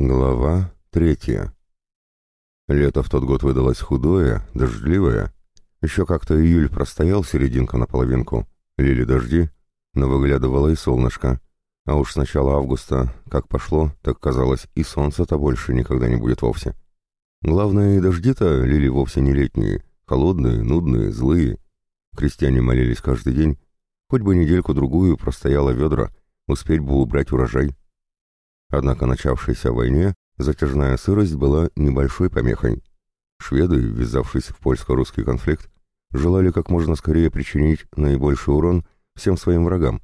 Глава третья. Лето в тот год выдалось худое, дождливое. Еще как-то июль простоял серединка на половинку. Лили дожди, но выглядывало и солнышко. А уж с начала августа, как пошло, так казалось, и солнца-то больше никогда не будет вовсе. Главное, и дожди-то лили вовсе не летние, холодные, нудные, злые. Крестьяне молились каждый день, хоть бы недельку-другую простояло ведра, успеть бы убрать урожай. Однако начавшейся войне затяжная сырость была небольшой помехой. Шведы, ввязавшись в польско-русский конфликт, желали как можно скорее причинить наибольший урон всем своим врагам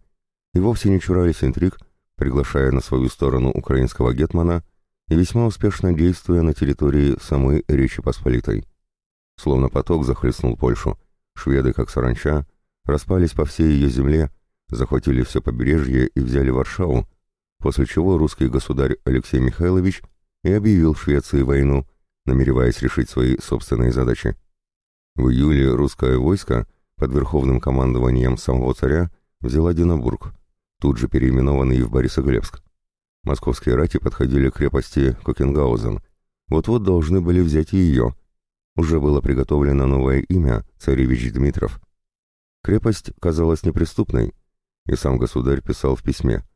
и вовсе не чурались интриг, приглашая на свою сторону украинского гетмана и весьма успешно действуя на территории самой Речи Посполитой. Словно поток захлестнул Польшу, шведы, как саранча, распались по всей ее земле, захватили все побережье и взяли Варшаву, после чего русский государь Алексей Михайлович и объявил Швеции войну, намереваясь решить свои собственные задачи. В июле русское войско под верховным командованием самого царя взяла Динабург, тут же переименованный в Борисоглебск. Московские рати подходили к крепости Кокенгаузен. Вот-вот должны были взять и ее. Уже было приготовлено новое имя – царевич Дмитров. Крепость казалась неприступной, и сам государь писал в письме –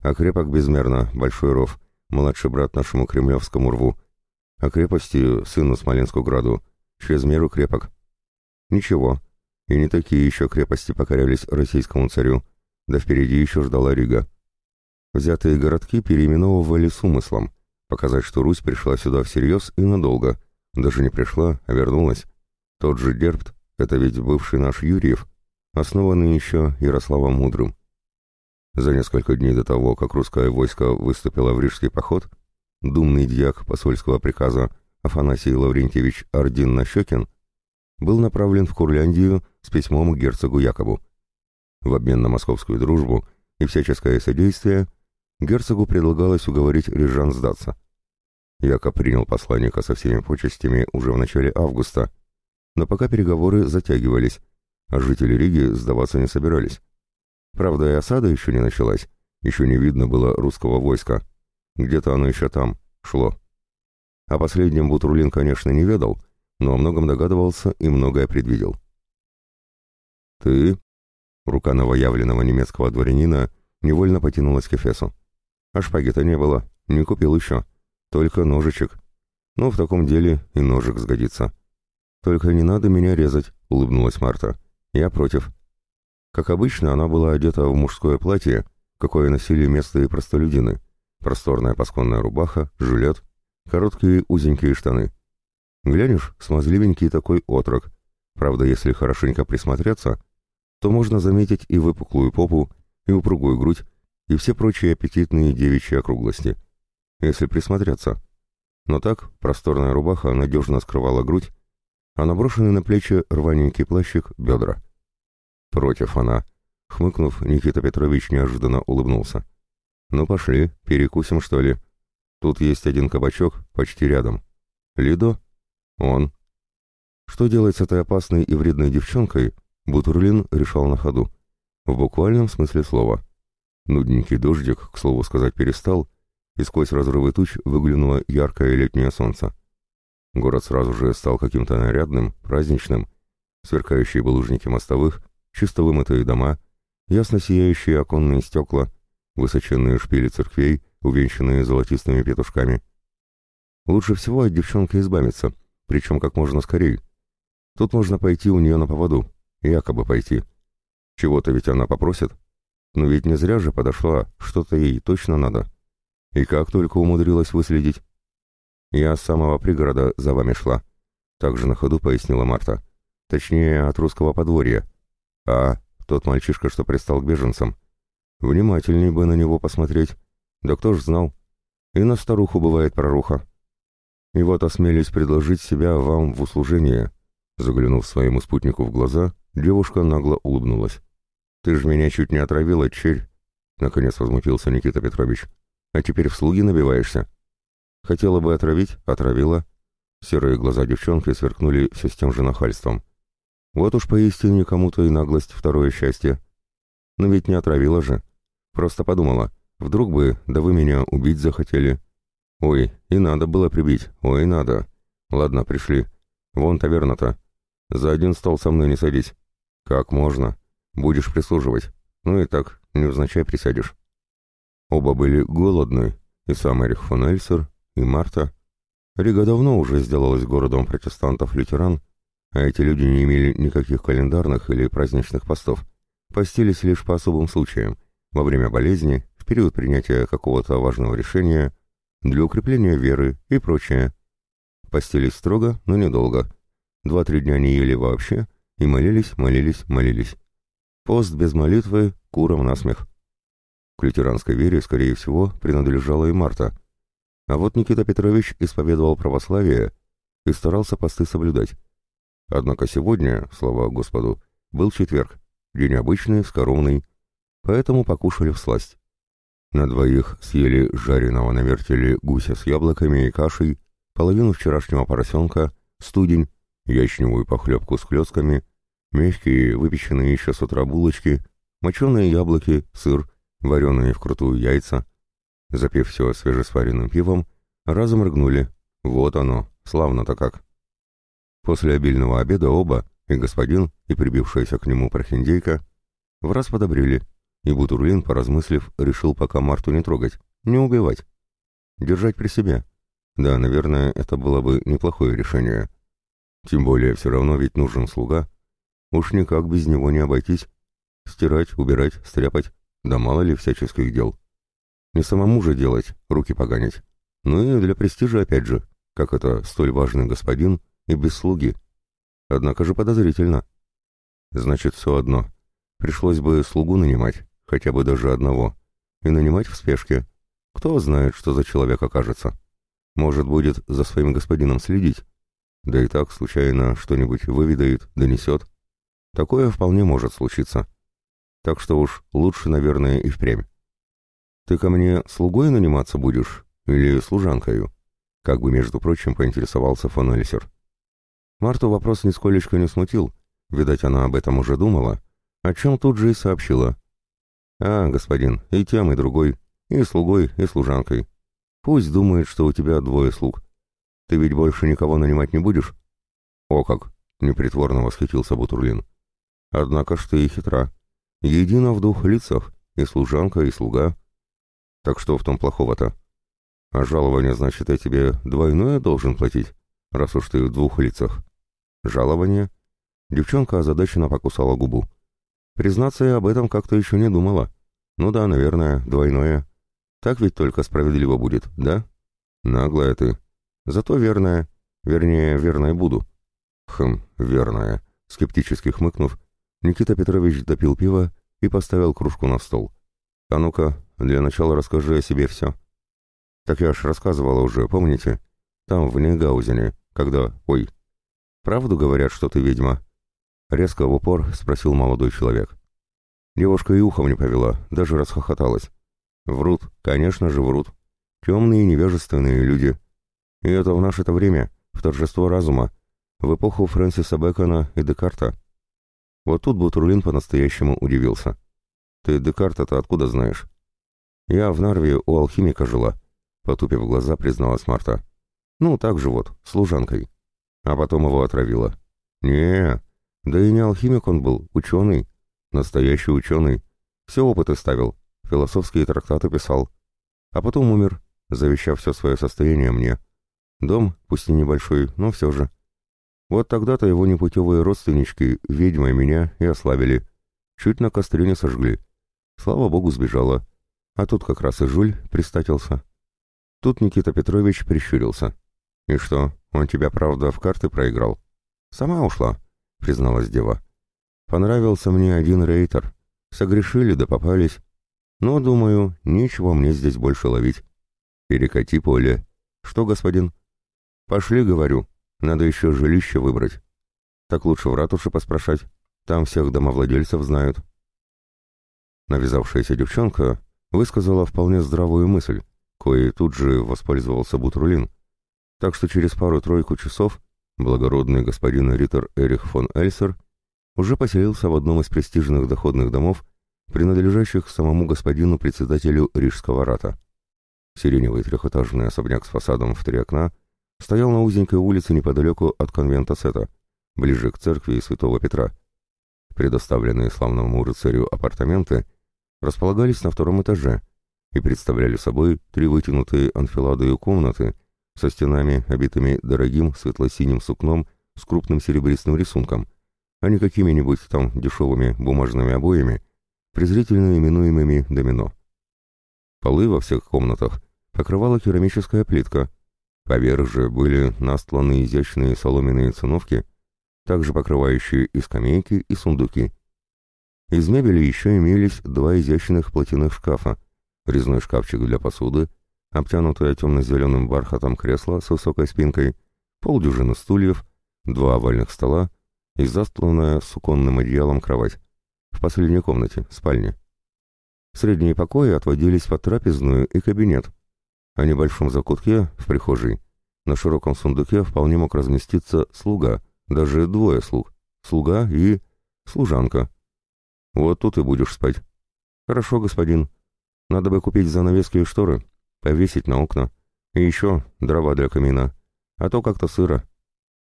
а крепок безмерно, большой ров, младший брат нашему кремлевскому рву. А крепости, сыну Смоленскую граду, через меру крепок. Ничего, и не такие еще крепости покорялись российскому царю, да впереди еще ждала Рига. Взятые городки переименовывали с умыслом, показать, что Русь пришла сюда всерьез и надолго, даже не пришла, а вернулась. Тот же Дербт, это ведь бывший наш Юрьев, основанный еще Ярославом Мудрым. За несколько дней до того, как русское войско выступило в Рижский поход, думный дьяк посольского приказа Афанасий Лаврентьевич Ордин-Нащекин был направлен в Курляндию с письмом к герцогу Якобу. В обмен на московскую дружбу и всяческое содействие герцогу предлагалось уговорить рижан сдаться. Якоб принял посланника со всеми почестями уже в начале августа, но пока переговоры затягивались, а жители Риги сдаваться не собирались. Правда, и осада еще не началась, еще не видно было русского войска. Где-то оно еще там, шло. О последнем Бутрулин, конечно, не ведал, но о многом догадывался и многое предвидел. «Ты?» Рука новоявленного немецкого дворянина невольно потянулась к Эфесу. А шпаги-то не было, не купил еще. Только ножичек. Ну, в таком деле и ножик сгодится. «Только не надо меня резать», — улыбнулась Марта. «Я против. Как обычно, она была одета в мужское платье, какое носили местные простолюдины. Просторная пасконная рубаха, жилет, короткие узенькие штаны. Глянешь, смазливенький такой отрок. Правда, если хорошенько присмотреться, то можно заметить и выпуклую попу, и упругую грудь, и все прочие аппетитные девичьи округлости. Если присмотреться. Но так, просторная рубаха надежно скрывала грудь, а наброшенный на плечи рваненький плащик — бедра. Против она. Хмыкнув, Никита Петрович неожиданно улыбнулся. «Ну пошли, перекусим, что ли? Тут есть один кабачок, почти рядом. Лидо? Он». Что делать с этой опасной и вредной девчонкой, Бутурлин решал на ходу. В буквальном смысле слова. Нудненький дождик, к слову сказать, перестал, и сквозь разрывы туч выглянуло яркое летнее солнце. Город сразу же стал каким-то нарядным, праздничным. Сверкающие булыжники мостовых, чисто вымытые дома, ясно сияющие оконные стекла, высоченные шпили церквей, увенчанные золотистыми петушками. Лучше всего от девчонки избавиться, причем как можно скорее. Тут можно пойти у нее на поводу, якобы пойти. Чего-то ведь она попросит. Но ведь не зря же подошла, что-то ей точно надо. И как только умудрилась выследить. Я с самого пригорода за вами шла. Также на ходу пояснила Марта. Точнее, от русского подворья. А, тот мальчишка, что пристал к беженцам. Внимательней бы на него посмотреть. Да кто ж знал. И на старуху бывает проруха. И вот осмелюсь предложить себя вам в услужение. Заглянув своему спутнику в глаза, девушка нагло улыбнулась. «Ты ж меня чуть не отравила, черь!» Наконец возмутился Никита Петрович. «А теперь в слуги набиваешься?» «Хотела бы отравить, отравила». Серые глаза девчонки сверкнули все с тем же нахальством. Вот уж поистине кому-то и наглость второе счастье. Но ведь не отравила же. Просто подумала, вдруг бы, да вы меня убить захотели. Ой, и надо было прибить, ой, надо. Ладно, пришли. Вон таверна-то. За один стол со мной не садись. Как можно? Будешь прислуживать. Ну и так, невзначай присядешь. Оба были голодны, и сам Эрих фон Эльсер, и Марта. Рига давно уже сделалась городом протестантов-лютеран, а эти люди не имели никаких календарных или праздничных постов. Постились лишь по особым случаям, во время болезни, в период принятия какого-то важного решения, для укрепления веры и прочее. Постились строго, но недолго. Два-три дня не ели вообще и молились, молились, молились. Пост без молитвы — куром насмех. К лютеранской вере, скорее всего, принадлежала и Марта. А вот Никита Петрович исповедовал православие и старался посты соблюдать. Однако сегодня, слава Господу, был четверг, день обычный, скоромный, поэтому покушали в сласть. На двоих съели жареного на вертеле гуся с яблоками и кашей, половину вчерашнего поросенка, студень, ячневую похлебку с клетками, мягкие, выпеченные еще с утра булочки, моченые яблоки, сыр, вареные вкрутую яйца. Запив все свежесваренным пивом, разом рыгнули. Вот оно, славно-то как. После обильного обеда оба, и господин, и прибившаяся к нему прохиндейка, в раз подобрели, и Бутурлин, поразмыслив, решил пока Марту не трогать, не убивать. Держать при себе. Да, наверное, это было бы неплохое решение. Тем более, все равно ведь нужен слуга. Уж никак без него не обойтись. Стирать, убирать, стряпать, да мало ли всяческих дел. Не самому же делать, руки поганить. Ну и для престижа опять же, как это столь важный господин и без слуги. Однако же подозрительно. Значит, все одно. Пришлось бы слугу нанимать, хотя бы даже одного, и нанимать в спешке. Кто знает, что за человек окажется. Может, будет за своим господином следить. Да и так, случайно, что-нибудь выведает, донесет. Такое вполне может случиться. Так что уж лучше, наверное, и впрямь. Ты ко мне слугой наниматься будешь или служанкою? Как бы, между прочим, поинтересовался фон Эльсер. Марту вопрос нисколечко не смутил. Видать, она об этом уже думала, о чем тут же и сообщила. «А, господин, и тем, и другой, и слугой, и служанкой. Пусть думает, что у тебя двое слуг. Ты ведь больше никого нанимать не будешь?» «О как!» — непритворно восхитился Бутурлин. «Однако ж ты и хитра. Едино в двух лицах, и служанка, и слуга. Так что в том плохого-то? А жалование, значит, я тебе двойное должен платить, раз уж ты в двух лицах. Жалование?» Девчонка озадаченно покусала губу. Признаться, я об этом как-то еще не думала. Ну да, наверное, двойное. Так ведь только справедливо будет, да? Наглая ты. Зато верная. Вернее, верной буду. Хм, верная. Скептически хмыкнув, Никита Петрович допил пиво и поставил кружку на стол. А ну-ка, для начала расскажи о себе все. Так я ж рассказывала уже, помните? Там, в Нейгаузене, когда... Ой. Правду говорят, что ты ведьма? Резко в упор спросил молодой человек. Девушка и ухом не повела, даже расхохоталась. Врут, конечно же врут. Темные невежественные люди. И это в наше-то время, в торжество разума, в эпоху Фрэнсиса Бэкона и Декарта. Вот тут Бутурлин по-настоящему удивился. «Ты Декарта-то откуда знаешь?» «Я в Нарве у алхимика жила», — потупив глаза, призналась Марта. «Ну, так же вот, служанкой. А потом его отравила». «Не, да и не алхимик он был, ученый. Настоящий ученый. Все опыты ставил, философские трактаты писал. А потом умер, завещав все свое состояние мне. Дом, пусть и небольшой, но все же. Вот тогда-то его непутевые родственнички, ведьмой меня, и ославили. Чуть на костре не сожгли. Слава богу, сбежала. А тут как раз и Жуль пристатился. Тут Никита Петрович прищурился. «И что, он тебя, правда, в карты проиграл?» «Сама ушла», — призналась дева. «Понравился мне один рейтер. Согрешили да попались. Но, думаю, нечего мне здесь больше ловить. Перекати поле. Что, господин?» «Пошли, — говорю, — надо еще жилище выбрать. Так лучше в ратуше поспрашать. Там всех домовладельцев знают». Навязавшаяся девчонка высказала вполне здравую мысль, кое тут же воспользовался Бутрулин. Так что через пару-тройку часов Благородный господин Риттер Эрих фон Эльсер уже поселился в одном из престижных доходных домов, принадлежащих самому господину председателю Рижского рата. Сиреневый трехэтажный особняк с фасадом в три окна стоял на узенькой улице неподалеку от конвента Сета, ближе к церкви Святого Петра. Предоставленные славному рыцарю апартаменты располагались на втором этаже и представляли собой три вытянутые анфиладою комнаты со стенами, обитыми дорогим светло-синим сукном с крупным серебристым рисунком, а не какими-нибудь там дешевыми бумажными обоями, презрительно именуемыми домино. Полы во всех комнатах покрывала керамическая плитка, поверх же были настланы изящные соломенные циновки, также покрывающие и скамейки, и сундуки. Из мебели еще имелись два изящных платяных шкафа, резной шкафчик для посуды, обтянутое темно-зеленым бархатом кресло с высокой спинкой, полдюжины стульев, два овальных стола и застланная суконным одеялом кровать. В последней комнате, спальне. Средние покои отводились под трапезную и кабинет, а небольшом закутке, в прихожей, на широком сундуке вполне мог разместиться слуга, даже двое слуг, слуга и служанка. Вот тут и будешь спать. Хорошо, господин. Надо бы купить занавески и шторы, повесить на окна. И еще дрова для камина. А то как-то сыро.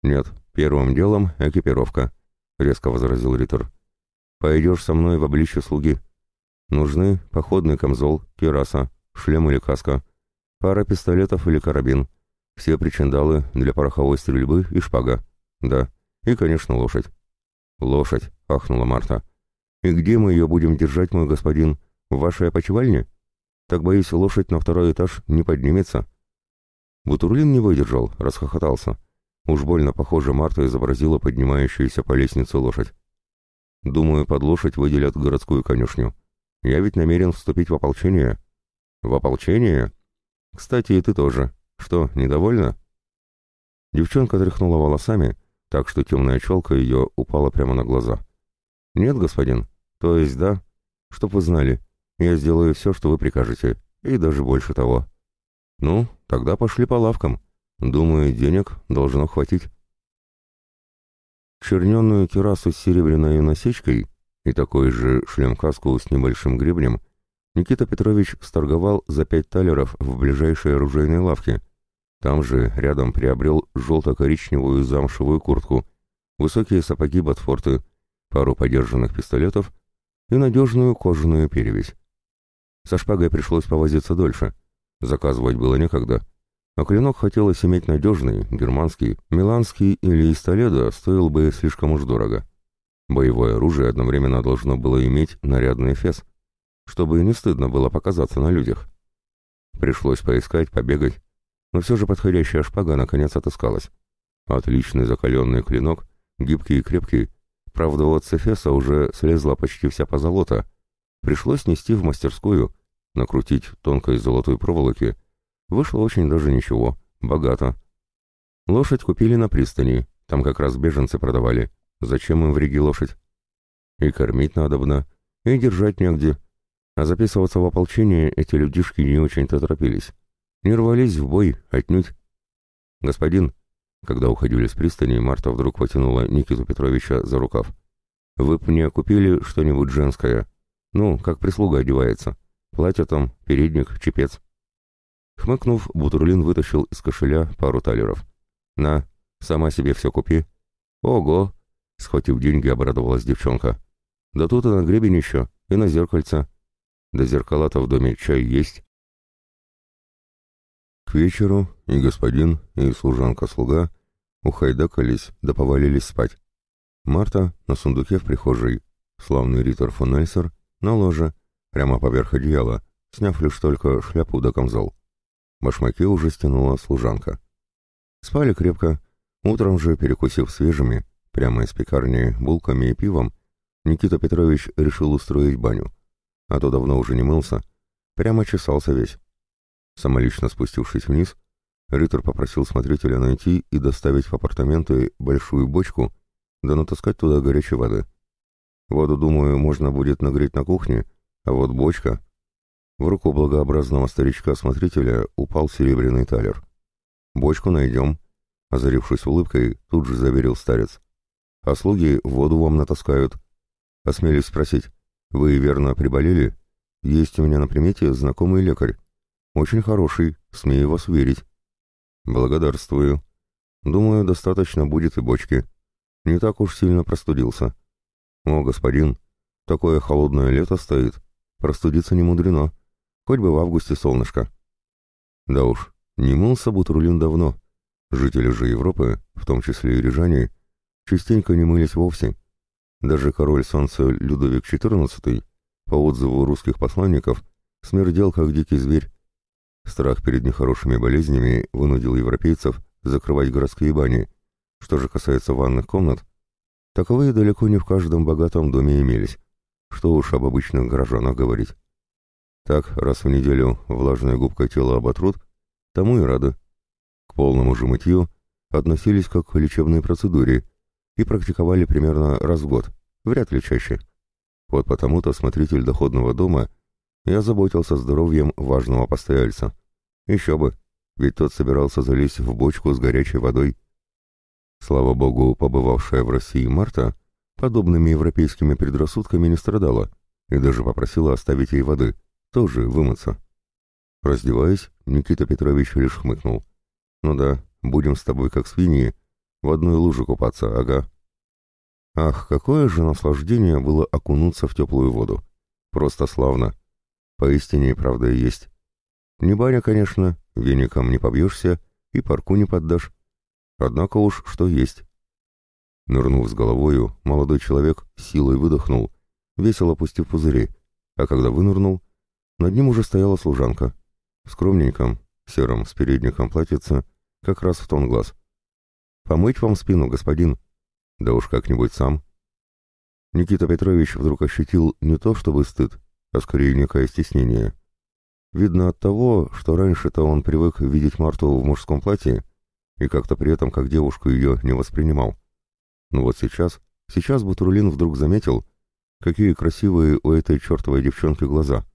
Нет, первым делом экипировка, резко возразил Риттер. Пойдешь со мной в обличье слуги. Нужны походный камзол, кираса, шлем или каска, пара пистолетов или карабин, все причиндалы для пороховой стрельбы и шпага. Да, и, конечно, лошадь. Лошадь, ахнула Марта. И где мы ее будем держать, мой господин? В вашей опочивальне? Так, боюсь, лошадь на второй этаж не поднимется. Бутурлин не выдержал, расхохотался. Уж больно похоже Марта изобразила поднимающуюся по лестнице лошадь. Думаю, под лошадь выделят городскую конюшню. Я ведь намерен вступить в ополчение. В ополчение? Кстати, и ты тоже. Что, недовольна? Девчонка тряхнула волосами, так что темная челка ее упала прямо на глаза. Нет, господин. То есть да. Чтоб вы знали, я сделаю все, что вы прикажете, и даже больше того. Ну, тогда пошли по лавкам. Думаю, денег должно хватить. Черненную террасу с серебряной насечкой и такой же шлем-каску с небольшим гребнем Никита Петрович сторговал за пять талеров в ближайшей оружейной лавке. Там же рядом приобрел желто-коричневую замшевую куртку, высокие сапоги Ботфорты, пару подержанных пистолетов и надежную кожаную перевязь. Со шпагой пришлось повозиться дольше. Заказывать было некогда. А клинок хотелось иметь надежный, германский, миланский или из Толедо стоил бы слишком уж дорого. Боевое оружие одновременно должно было иметь нарядный фес, чтобы не стыдно было показаться на людях. Пришлось поискать, побегать, но все же подходящая шпага наконец отыскалась. Отличный закаленный клинок, гибкий и крепкий, правда от цефеса уже слезла почти вся позолота. Пришлось нести в мастерскую, накрутить тонкой золотой проволоки — Вышло очень даже ничего, богато. Лошадь купили на пристани, там как раз беженцы продавали. Зачем им в Риге лошадь? И кормить надобно, и держать негде. А записываться в ополчение эти людишки не очень-то торопились. Не рвались в бой, отнюдь. «Господин», когда уходили с пристани, Марта вдруг потянула Никиту Петровича за рукав. «Вы б мне купили что-нибудь женское? Ну, как прислуга одевается. Платье там, передник, чепец». Хмыкнув, Бутурлин вытащил из кошеля пару талеров. «На, сама себе все купи». «Ого!» — схватив деньги, обрадовалась девчонка. «Да тут и на гребень еще, и на зеркальце. Да зеркала-то в доме чай есть». К вечеру и господин, и служанка-слуга ухайдакались да повалились спать. Марта на сундуке в прихожей, славный Риттер фон Эльсер на ложе, прямо поверх одеяла, сняв лишь только шляпу да камзол. Башмаки уже стянула служанка. Спали крепко. Утром же, перекусив свежими, прямо из пекарни, булками и пивом, Никита Петрович решил устроить баню. А то давно уже не мылся. Прямо чесался весь. Самолично спустившись вниз, Риттер попросил смотрителя найти и доставить в апартаменты большую бочку, да натаскать туда горячей воды. Воду, думаю, можно будет нагреть на кухне, а вот бочка в руку благообразного старичка-смотрителя упал серебряный талер. «Бочку найдем», — озарившись улыбкой, тут же заверил старец. «А слуги воду вам натаскают». Осмелюсь спросить, «Вы верно приболели? Есть у меня на примете знакомый лекарь. Очень хороший, смею вас уверить. Благодарствую. Думаю, достаточно будет и бочки. Не так уж сильно простудился. О, господин, такое холодное лето стоит. Простудиться не мудрено. Хоть бы в августе солнышко. Да уж, не мылся Бутрулин давно. Жители же Европы, в том числе и рижане, частенько не мылись вовсе. Даже король солнца Людовик XIV, по отзыву русских посланников, смердел как дикий зверь. Страх перед нехорошими болезнями вынудил европейцев закрывать городские бани. Что же касается ванных комнат, таковые далеко не в каждом богатом доме имелись. Что уж об обычных горожанах говорить. Так, раз в неделю влажная губка тела оботрут, тому и рады. К полному же мытью относились как к лечебной процедуре и практиковали примерно раз в год, вряд ли чаще. Вот потому-то смотритель доходного дома и озаботился здоровьем важного постояльца. Еще бы, ведь тот собирался залезть в бочку с горячей водой. Слава богу, побывавшая в России Марта подобными европейскими предрассудками не страдала и даже попросила оставить ей воды, тоже вымыться. Раздеваясь, Никита Петрович лишь хмыкнул. «Ну да, будем с тобой как свиньи, в одной луже купаться, ага». Ах, какое же наслаждение было окунуться в теплую воду. Просто славно. Поистине, правда, и есть. Не баня, конечно, веником не побьешься и парку не поддашь. Однако уж что есть. Нырнув с головою, молодой человек силой выдохнул, весело опустив пузыри, а когда вынырнул, над ним уже стояла служанка. В скромненьком, сером, с передником платьице, как раз в тон глаз. «Помыть вам спину, господин?» «Да уж как-нибудь сам». Никита Петрович вдруг ощутил не то чтобы стыд, а скорее некое стеснение. Видно от того, что раньше-то он привык видеть Марту в мужском платье и как-то при этом как девушку ее не воспринимал. Но вот сейчас, сейчас Бутурлин вдруг заметил, какие красивые у этой чертовой девчонки глаза.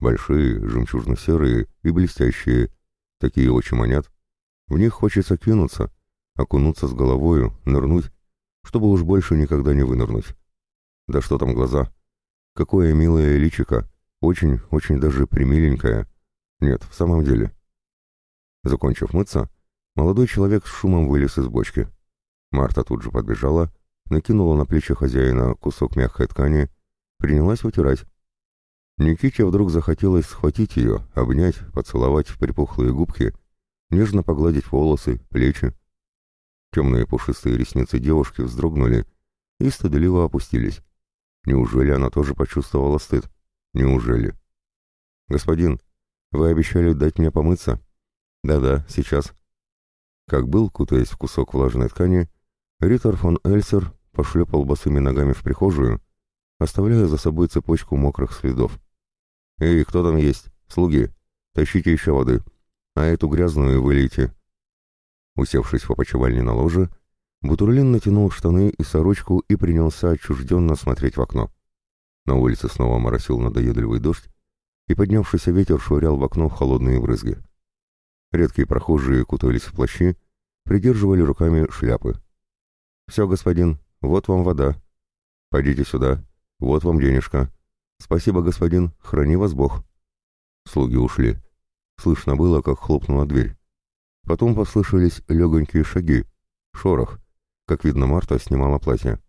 Большие, жемчужно-серые и блестящие, такие очень манят. В них хочется кинуться, окунуться с головою, нырнуть, чтобы уж больше никогда не вынырнуть. Да что там глаза? Какое милое личико, очень, очень даже примиленькое. Нет, в самом деле. Закончив мыться, молодой человек с шумом вылез из бочки. Марта тут же подбежала, накинула на плечи хозяина кусок мягкой ткани, принялась вытирать. Никите вдруг захотелось схватить ее, обнять, поцеловать в припухлые губки, нежно погладить волосы, плечи. Темные пушистые ресницы девушки вздрогнули и стыдливо опустились. Неужели она тоже почувствовала стыд? Неужели? «Господин, вы обещали дать мне помыться?» «Да-да, сейчас». Как был, кутаясь в кусок влажной ткани, Риттер фон Эльсер пошлепал босыми ногами в прихожую, оставляя за собой цепочку мокрых следов. «Эй, кто там есть? Слуги, тащите еще воды, а эту грязную вылейте». Усевшись в опочивальне на ложе, Бутурлин натянул штаны и сорочку и принялся отчужденно смотреть в окно. На улице снова моросил надоедливый дождь, и поднявшийся ветер швырял в окно холодные брызги. Редкие прохожие кутались в плащи, придерживали руками шляпы. «Все, господин, вот вам вода. Пойдите сюда, вот вам денежка. Спасибо, господин, храни вас Бог». Слуги ушли. Слышно было, как хлопнула дверь. Потом послышались легонькие шаги, шорох, как видно, Марта снимала платье.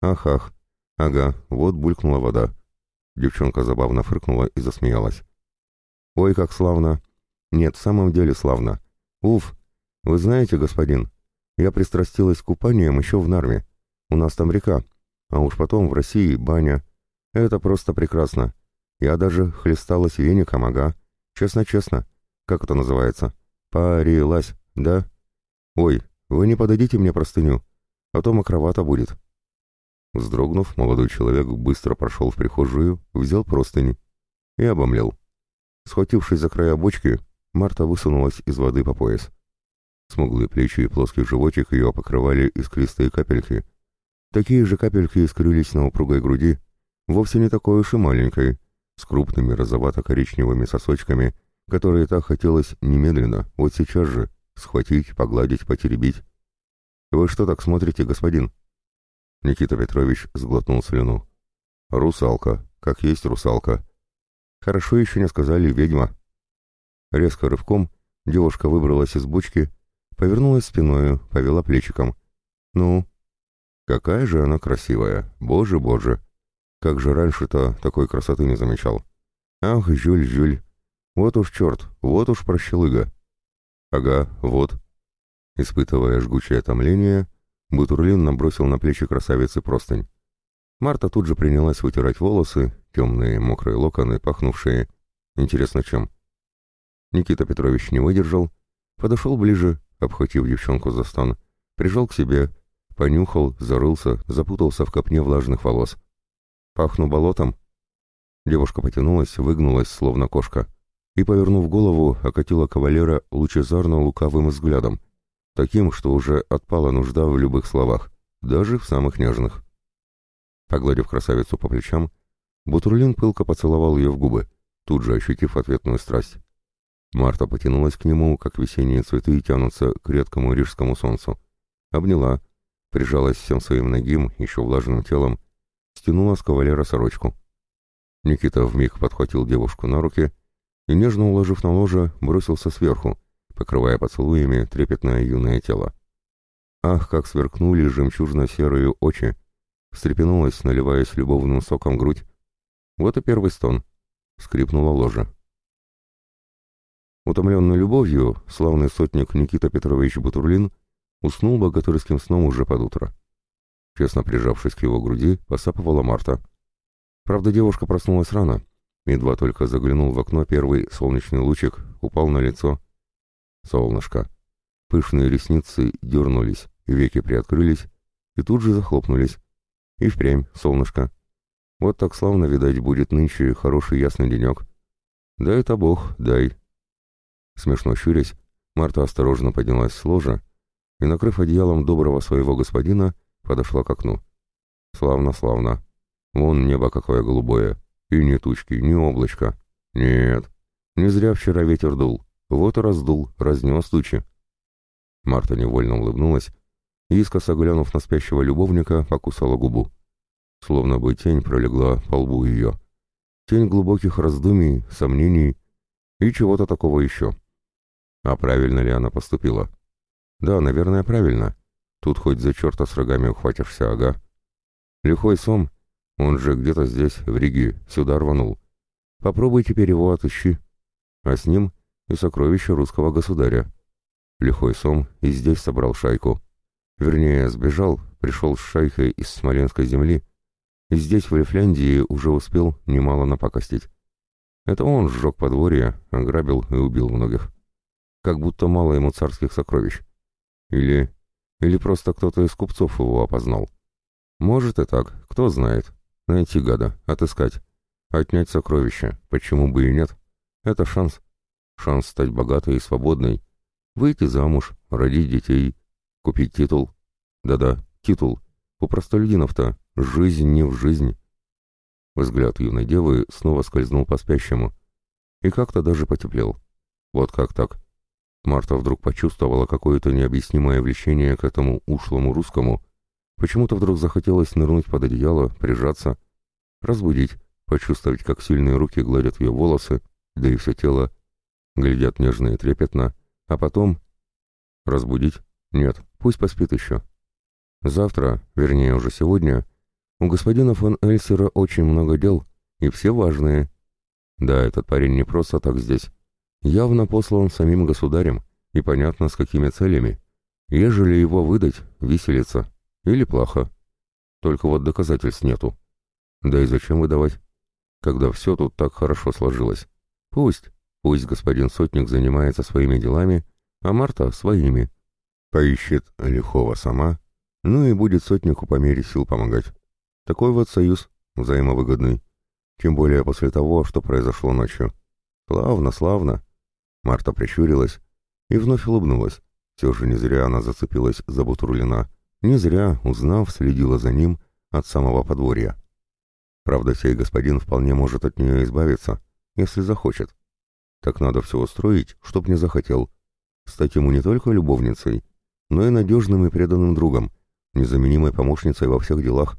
«Ах-ах! Ага, вот булькнула вода». Девчонка забавно фыркнула и засмеялась. «Ой, как славно! Нет, в самом деле славно. Уф! Вы знаете, господин, я пристрастилась к купаниям еще в Нарве. У нас там река, а уж потом в России баня. Это просто прекрасно. Я даже хлесталась веником, ага. Честно-честно. Как это называется? Парилась, да? Ой, вы не подадите мне простыню? а то мокровато будет. Вздрогнув, молодой человек быстро прошел в прихожую, взял простынь и обомлел. Схватившись за края бочки, Марта высунулась из воды по пояс. Смуглые плечи и плоский животик ее покрывали искристые капельки. Такие же капельки искрились на упругой груди, вовсе не такой уж и маленькой, с крупными розовато-коричневыми сосочками, которые так хотелось немедленно, вот сейчас же, схватить, погладить, потеребить. «Вы что так смотрите, господин?» Никита Петрович сглотнул слюну. «Русалка, как есть русалка. Хорошо еще не сказали ведьма». Резко рывком девушка выбралась из бочки, повернулась спиною, повела плечиком. «Ну?» «Какая же она красивая! Боже-боже! Как же раньше-то такой красоты не замечал!» «Ах, Жюль-Жюль! Вот уж черт, вот уж прощелыга!» «Ага, вот!» Испытывая жгучее томление, Бутурлин набросил на плечи красавицы простынь. Марта тут же принялась вытирать волосы, темные мокрые локоны, пахнувшие. Интересно, чем? Никита Петрович не выдержал, подошел ближе, обхватив девчонку за стан, прижал к себе, понюхал, зарылся, запутался в копне влажных волос. «Пахну болотом?» Девушка потянулась, выгнулась, словно кошка, и, повернув голову, окатила кавалера лучезарно-лукавым взглядом, таким, что уже отпала нужда в любых словах, даже в самых нежных. Погладив красавицу по плечам, Бутурлин пылко поцеловал ее в губы, тут же ощутив ответную страсть. Марта потянулась к нему, как весенние цветы тянутся к редкому рижскому солнцу. Обняла, прижалась всем своим ногим, еще влажным телом, стянула с кавалера сорочку. Никита вмиг подхватил девушку на руки и, нежно уложив на ложе, бросился сверху, покрывая поцелуями трепетное юное тело. Ах, как сверкнули жемчужно-серые очи! встрепенулась, наливаясь любовным соком грудь. Вот и первый стон. Скрипнула ложа. Утомленный любовью, славный сотник Никита Петрович Бутурлин уснул богатырским сном уже под утро. Честно прижавшись к его груди, посапывала Марта. Правда, девушка проснулась рано. Едва только заглянул в окно первый солнечный лучик, упал на лицо. Солнышко. Пышные ресницы дернулись, веки приоткрылись и тут же захлопнулись, и впрямь, солнышко. Вот так славно, видать, будет нынче хороший ясный денек. Дай это Бог, дай. Смешно щурясь, Марта осторожно поднялась с ложа и, накрыв одеялом доброго своего господина, подошла к окну. Славно, славно. Вон небо какое голубое. И ни тучки, ни облачка. Нет, не зря вчера ветер дул. Вот и раздул, разнес тучи. Марта невольно улыбнулась искоса глянув на спящего любовника, покусала губу. Словно бы тень пролегла по лбу ее. Тень глубоких раздумий, сомнений и чего-то такого еще. А правильно ли она поступила? Да, наверное, правильно. Тут хоть за черта с рогами ухватишься, ага. Лихой сом, он же где-то здесь, в Риге, сюда рванул. Попробуй теперь его отыщи. А с ним и сокровища русского государя. Лихой сом и здесь собрал шайку. Вернее, сбежал, пришел с шайкой из Смоленской земли, и здесь, в Рифляндии, уже успел немало напакостить. Это он сжег подворье, ограбил и убил многих. Как будто мало ему царских сокровищ. Или... или просто кто-то из купцов его опознал. Может и так, кто знает. Найти гада, отыскать. Отнять сокровища, почему бы и нет. Это шанс. Шанс стать богатой и свободной. Выйти замуж, родить детей, Купить титул? Да-да, титул. У простолюдинов-то жизнь не в жизнь. Взгляд юной девы снова скользнул по спящему. И как-то даже потеплел. Вот как так? Марта вдруг почувствовала какое-то необъяснимое влечение к этому ушлому русскому. Почему-то вдруг захотелось нырнуть под одеяло, прижаться, разбудить, почувствовать, как сильные руки гладят ее волосы, да и все тело, глядят нежно и трепетно, а потом... Разбудить? Нет, Пусть поспит еще. Завтра, вернее уже сегодня, у господина фон Эльсера очень много дел, и все важные. Да, этот парень не просто так здесь. Явно послан самим государем, и понятно, с какими целями. Ежели его выдать, виселица. Или плохо. Только вот доказательств нету. Да и зачем выдавать? Когда все тут так хорошо сложилось. Пусть, пусть господин Сотник занимается своими делами, а Марта — своими. Поищет лихого сама, ну и будет сотнику по мере сил помогать. Такой вот союз, взаимовыгодный. Тем более после того, что произошло ночью. Славно, славно. Марта прищурилась и вновь улыбнулась. Все же не зря она зацепилась за Бутурлина. Не зря, узнав, следила за ним от самого подворья. Правда, сей господин вполне может от нее избавиться, если захочет. Так надо все устроить, чтоб не захотел. Стать ему не только любовницей, но и надежным и преданным другом, незаменимой помощницей во всех делах.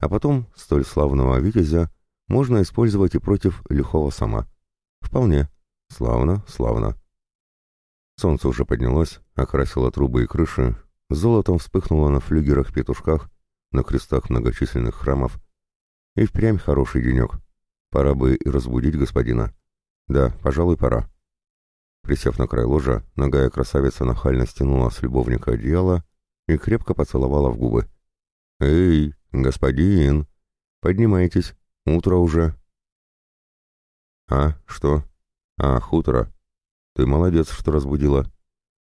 А потом столь славного витязя можно использовать и против лихого сама. Вполне. Славно, славно. Солнце уже поднялось, окрасило трубы и крыши, золотом вспыхнуло на флюгерах-петушках, на крестах многочисленных храмов. И впрямь хороший денек. Пора бы и разбудить господина. Да, пожалуй, пора. Присев на край ложа, ногая красавица нахально стянула с любовника одеяло и крепко поцеловала в губы. «Эй, господин, поднимайтесь, утро уже». «А, что? А, хутро. Ты молодец, что разбудила».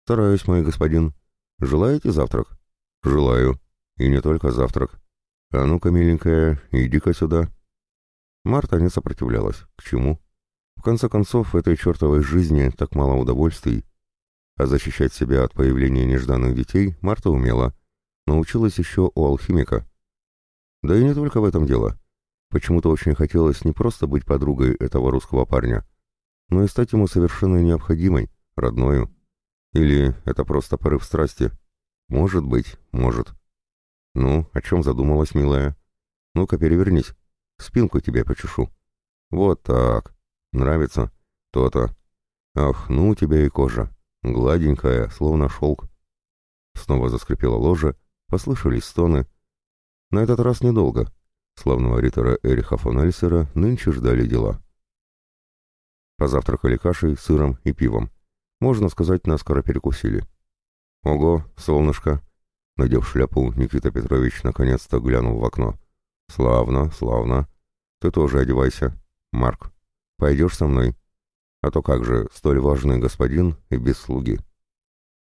«Стараюсь, мой господин. Желаете завтрак?» «Желаю. И не только завтрак. А ну-ка, миленькая, иди-ка сюда». Марта не сопротивлялась. К чему? В конце концов, в этой чертовой жизни так мало удовольствий. А защищать себя от появления нежданных детей Марта умела. Научилась еще у алхимика. Да и не только в этом дело. Почему-то очень хотелось не просто быть подругой этого русского парня, но и стать ему совершенно необходимой, родною. Или это просто порыв страсти? Может быть, может. Ну, о чем задумалась, милая? Ну-ка, перевернись. Спинку тебе почешу. Вот так. Нравится? То-то. Ах, ну у тебя и кожа. Гладенькая, словно шелк. Снова заскрипела ложа, послышались стоны. На этот раз недолго. Славного ритора Эриха фон Эльсера нынче ждали дела. Позавтракали кашей, сыром и пивом. Можно сказать, наскоро перекусили. Ого, солнышко! Надев шляпу, Никита Петрович наконец-то глянул в окно. Славно, славно. Ты тоже одевайся. Марк. Пойдешь со мной? А то как же, столь важный господин и без слуги.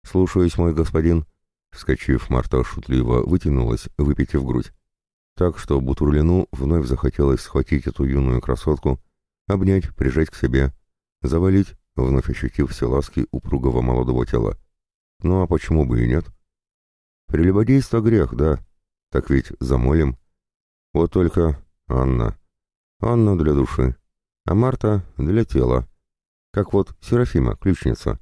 Слушаюсь, мой господин. Вскочив, Марта шутливо вытянулась, выпитив грудь. Так что Бутурлину вновь захотелось схватить эту юную красотку, обнять, прижать к себе, завалить, вновь ощутив все ласки упругого молодого тела. Ну а почему бы и нет? Прелюбодейство грех, да. Так ведь замолим. Вот только Анна. Анна для души а Марта для тела. Как вот Серафима, ключница.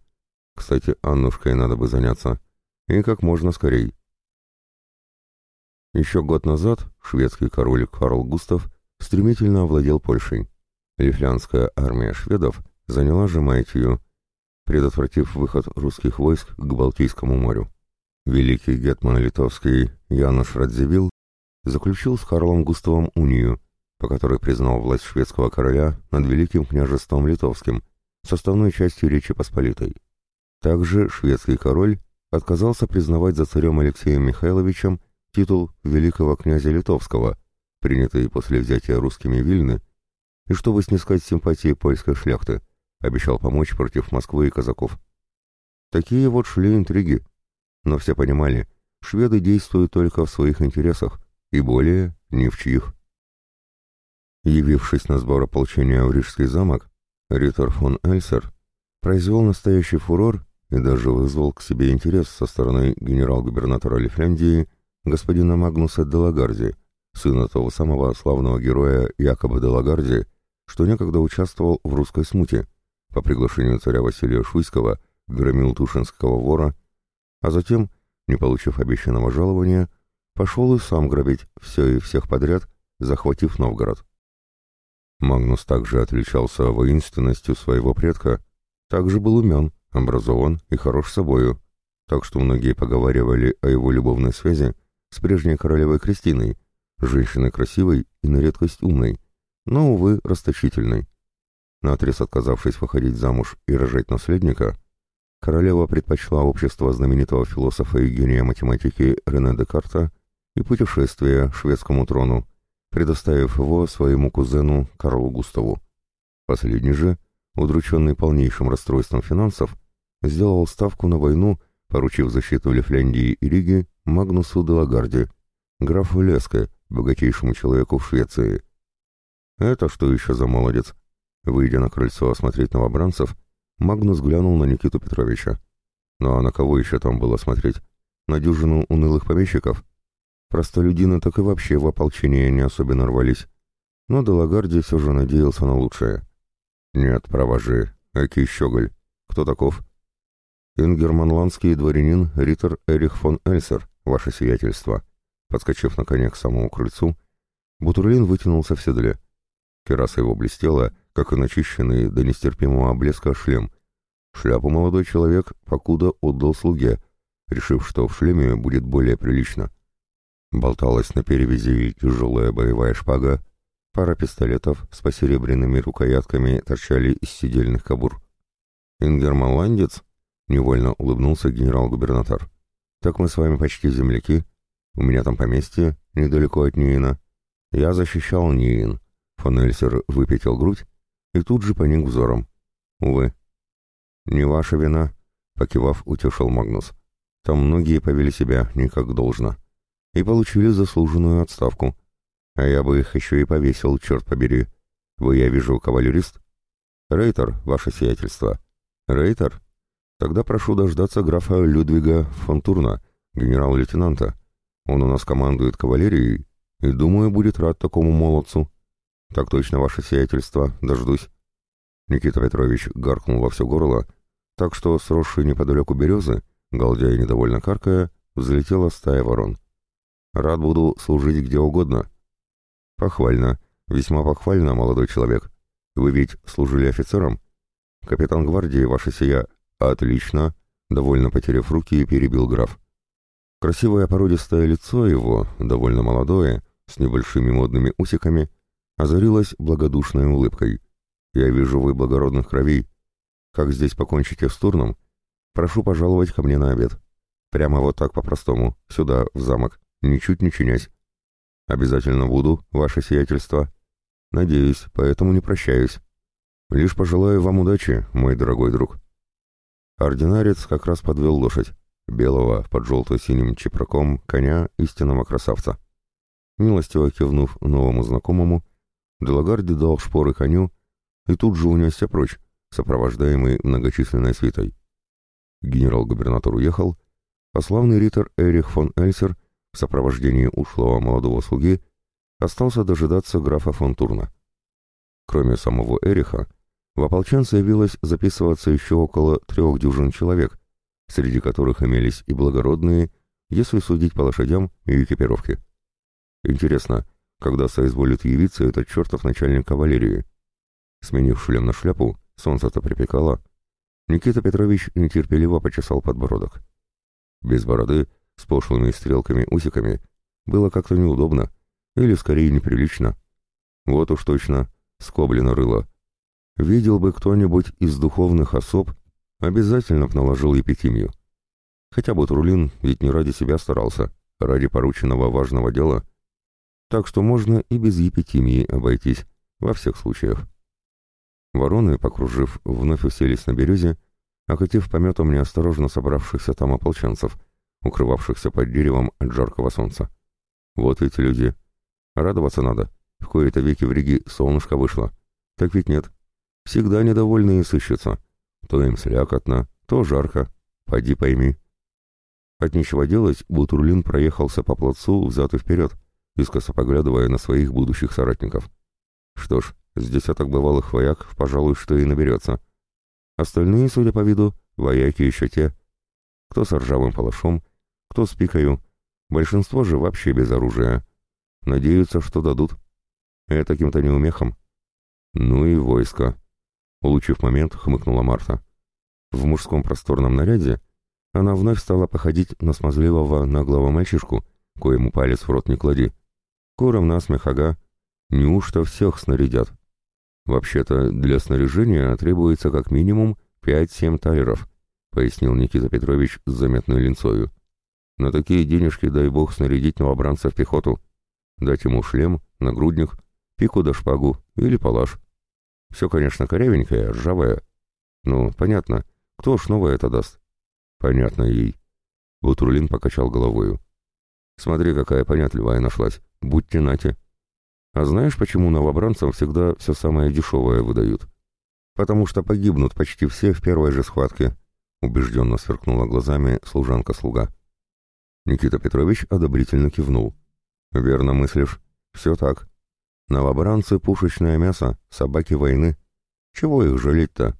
Кстати, Аннушкой надо бы заняться. И как можно скорей. Еще год назад шведский король Карл Густав стремительно овладел Польшей. Лифлянская армия шведов заняла Жемайтию, предотвратив выход русских войск к Балтийскому морю. Великий гетман литовский Януш Радзивилл заключил с Карлом Густавом унию, по которой признал власть шведского короля над Великим княжеством Литовским, составной частью Речи Посполитой. Также шведский король отказался признавать за царем Алексеем Михайловичем титул великого князя Литовского, принятый после взятия русскими Вильны, и чтобы снискать симпатии польской шляхты, обещал помочь против Москвы и казаков. Такие вот шли интриги, но все понимали, шведы действуют только в своих интересах, и более ни в чьих. Явившись на сбор ополчения в Рижский замок, Риттер фон Эльсер произвел настоящий фурор и даже вызвал к себе интерес со стороны генерал-губернатора Лифляндии господина Магнуса Делагарди, сына того самого славного героя Якоба Делагарди, что некогда участвовал в русской смуте, по приглашению царя Василия Шуйского громил Тушинского вора, а затем, не получив обещанного жалования, пошел и сам грабить все и всех подряд, захватив Новгород. Магнус также отличался воинственностью своего предка, также был умен, образован и хорош собою, так что многие поговаривали о его любовной связи с прежней королевой Кристиной, женщиной красивой и на редкость умной, но, увы, расточительной. Наотрез отказавшись выходить замуж и рожать наследника, королева предпочла общество знаменитого философа и гения математики Рене Декарта и путешествие шведскому трону, предоставив его своему кузену Карлу Густаву. Последний же, удрученный полнейшим расстройством финансов, сделал ставку на войну, поручив защиту Лифляндии и Риги Магнусу де Лагарде, графу Леске, богатейшему человеку в Швеции. Это что еще за молодец? Выйдя на крыльцо осмотреть новобранцев, Магнус глянул на Никиту Петровича. Ну а на кого еще там было смотреть? На дюжину унылых помещиков? Простолюдины так и вообще в ополчение не особенно рвались. Но Делагарди все же надеялся на лучшее. «Нет, провожи. Аки щеголь. Кто таков?» «Ингерманландский дворянин Риттер Эрих фон Эльсер, ваше сиятельство». Подскочив на коне к самому крыльцу, Бутурлин вытянулся в седле. Кераса его блестела, как и начищенный до нестерпимого блеска шлем. Шляпу молодой человек покуда отдал слуге, решив, что в шлеме будет более прилично. Болталась на перевязи тяжелая боевая шпага, пара пистолетов с посеребряными рукоятками торчали из сидельных кобур. «Ингермаландец?» — невольно улыбнулся генерал-губернатор. «Так мы с вами почти земляки. У меня там поместье, недалеко от Ниина. Я защищал Ниин». Фон Эльсер выпятил грудь и тут же поник взором. «Увы». «Не ваша вина», — покивав, утешил Магнус. «Там многие повели себя не как должно. И получили заслуженную отставку. А я бы их еще и повесил, черт побери. Вы, я вижу, кавалерист?» «Рейтер, ваше сиятельство». «Рейтер?» Тогда прошу дождаться графа Людвига фон Турна, генерал-лейтенанта. Он у нас командует кавалерией и, думаю, будет рад такому молодцу. Так точно, ваше сиятельство, дождусь. Никита Петрович гаркнул во все горло, так что, сросшие неподалеку березы, галдя и недовольно каркая, взлетела стая ворон. Рад буду служить где угодно. Похвально, весьма похвально, молодой человек. Вы ведь служили офицером? Капитан гвардии, ваше сия, «Отлично!» — довольно потеряв руки, перебил граф. Красивое породистое лицо его, довольно молодое, с небольшими модными усиками, озарилось благодушной улыбкой. «Я вижу, вы благородных кровей. Как здесь покончите с турном? Прошу пожаловать ко мне на обед. Прямо вот так по-простому, сюда, в замок, ничуть не чинясь. Обязательно буду, ваше сиятельство. Надеюсь, поэтому не прощаюсь. Лишь пожелаю вам удачи, мой дорогой друг». Ординарец как раз подвел лошадь, белого под желто-синим чепраком коня истинного красавца. Милостиво кивнув новому знакомому, Делагарди дал шпоры коню и тут же унесся прочь, сопровождаемый многочисленной свитой. Генерал-губернатор уехал, а славный ритор Эрих фон Эльсер в сопровождении ушлого молодого слуги остался дожидаться графа фон Турна. Кроме самого Эриха, в ополченцы явилось записываться еще около трех дюжин человек, среди которых имелись и благородные, если судить по лошадям и экипировке. Интересно, когда соизволит явиться этот чертов начальник кавалерии? Сменив шлем на шляпу, солнце-то припекало, Никита Петрович нетерпеливо почесал подбородок. Без бороды, с пошлыми стрелками-усиками, было как-то неудобно, или скорее неприлично. Вот уж точно, скоблено рыло, Видел бы кто-нибудь из духовных особ, обязательно б наложил епитимию. Хотя бы Трулин ведь не ради себя старался, а ради порученного важного дела. Так что можно и без епитимии обойтись, во всех случаях. Вороны, покружив, вновь уселись на березе, окатив пометом неосторожно собравшихся там ополченцев, укрывавшихся под деревом от жаркого солнца. Вот эти люди. Радоваться надо. В кои-то веки в Риге солнышко вышло. Так ведь нет. Всегда недовольные сыщутся. То им слякотно, то жарко. Пойди пойми. От нечего делать, Бутурлин проехался по плацу взад и вперед, искоса поглядывая на своих будущих соратников. Что ж, с десяток бывалых вояк, пожалуй, что и наберется. Остальные, судя по виду, вояки еще те. Кто с ржавым палашом, кто с пикою. Большинство же вообще без оружия. Надеются, что дадут. Это каким-то неумехом. Ну и войско. Улучив момент, хмыкнула Марта. В мужском просторном наряде она вновь стала походить на смазливого наглого мальчишку, коему палец в рот не клади. Кором насмех, ага. Неужто всех снарядят? Вообще-то для снаряжения требуется как минимум 5-7 талеров, пояснил Никита Петрович с заметной линцою. На такие денежки дай бог снарядить новобранца в пехоту. Дать ему шлем, нагрудник, пику да шпагу или палаш. Все, конечно, корявенькое, ржавое. Ну, понятно, кто ж новое это даст? Понятно ей. Бутурлин покачал головою. Смотри, какая понятливая нашлась. Будьте нате. А знаешь, почему новобранцам всегда все самое дешевое выдают? Потому что погибнут почти все в первой же схватке, убежденно сверкнула глазами служанка-слуга. Никита Петрович одобрительно кивнул. «Верно мыслишь. Все так. Новобранцы — пушечное мясо, собаки войны. Чего их жалеть-то?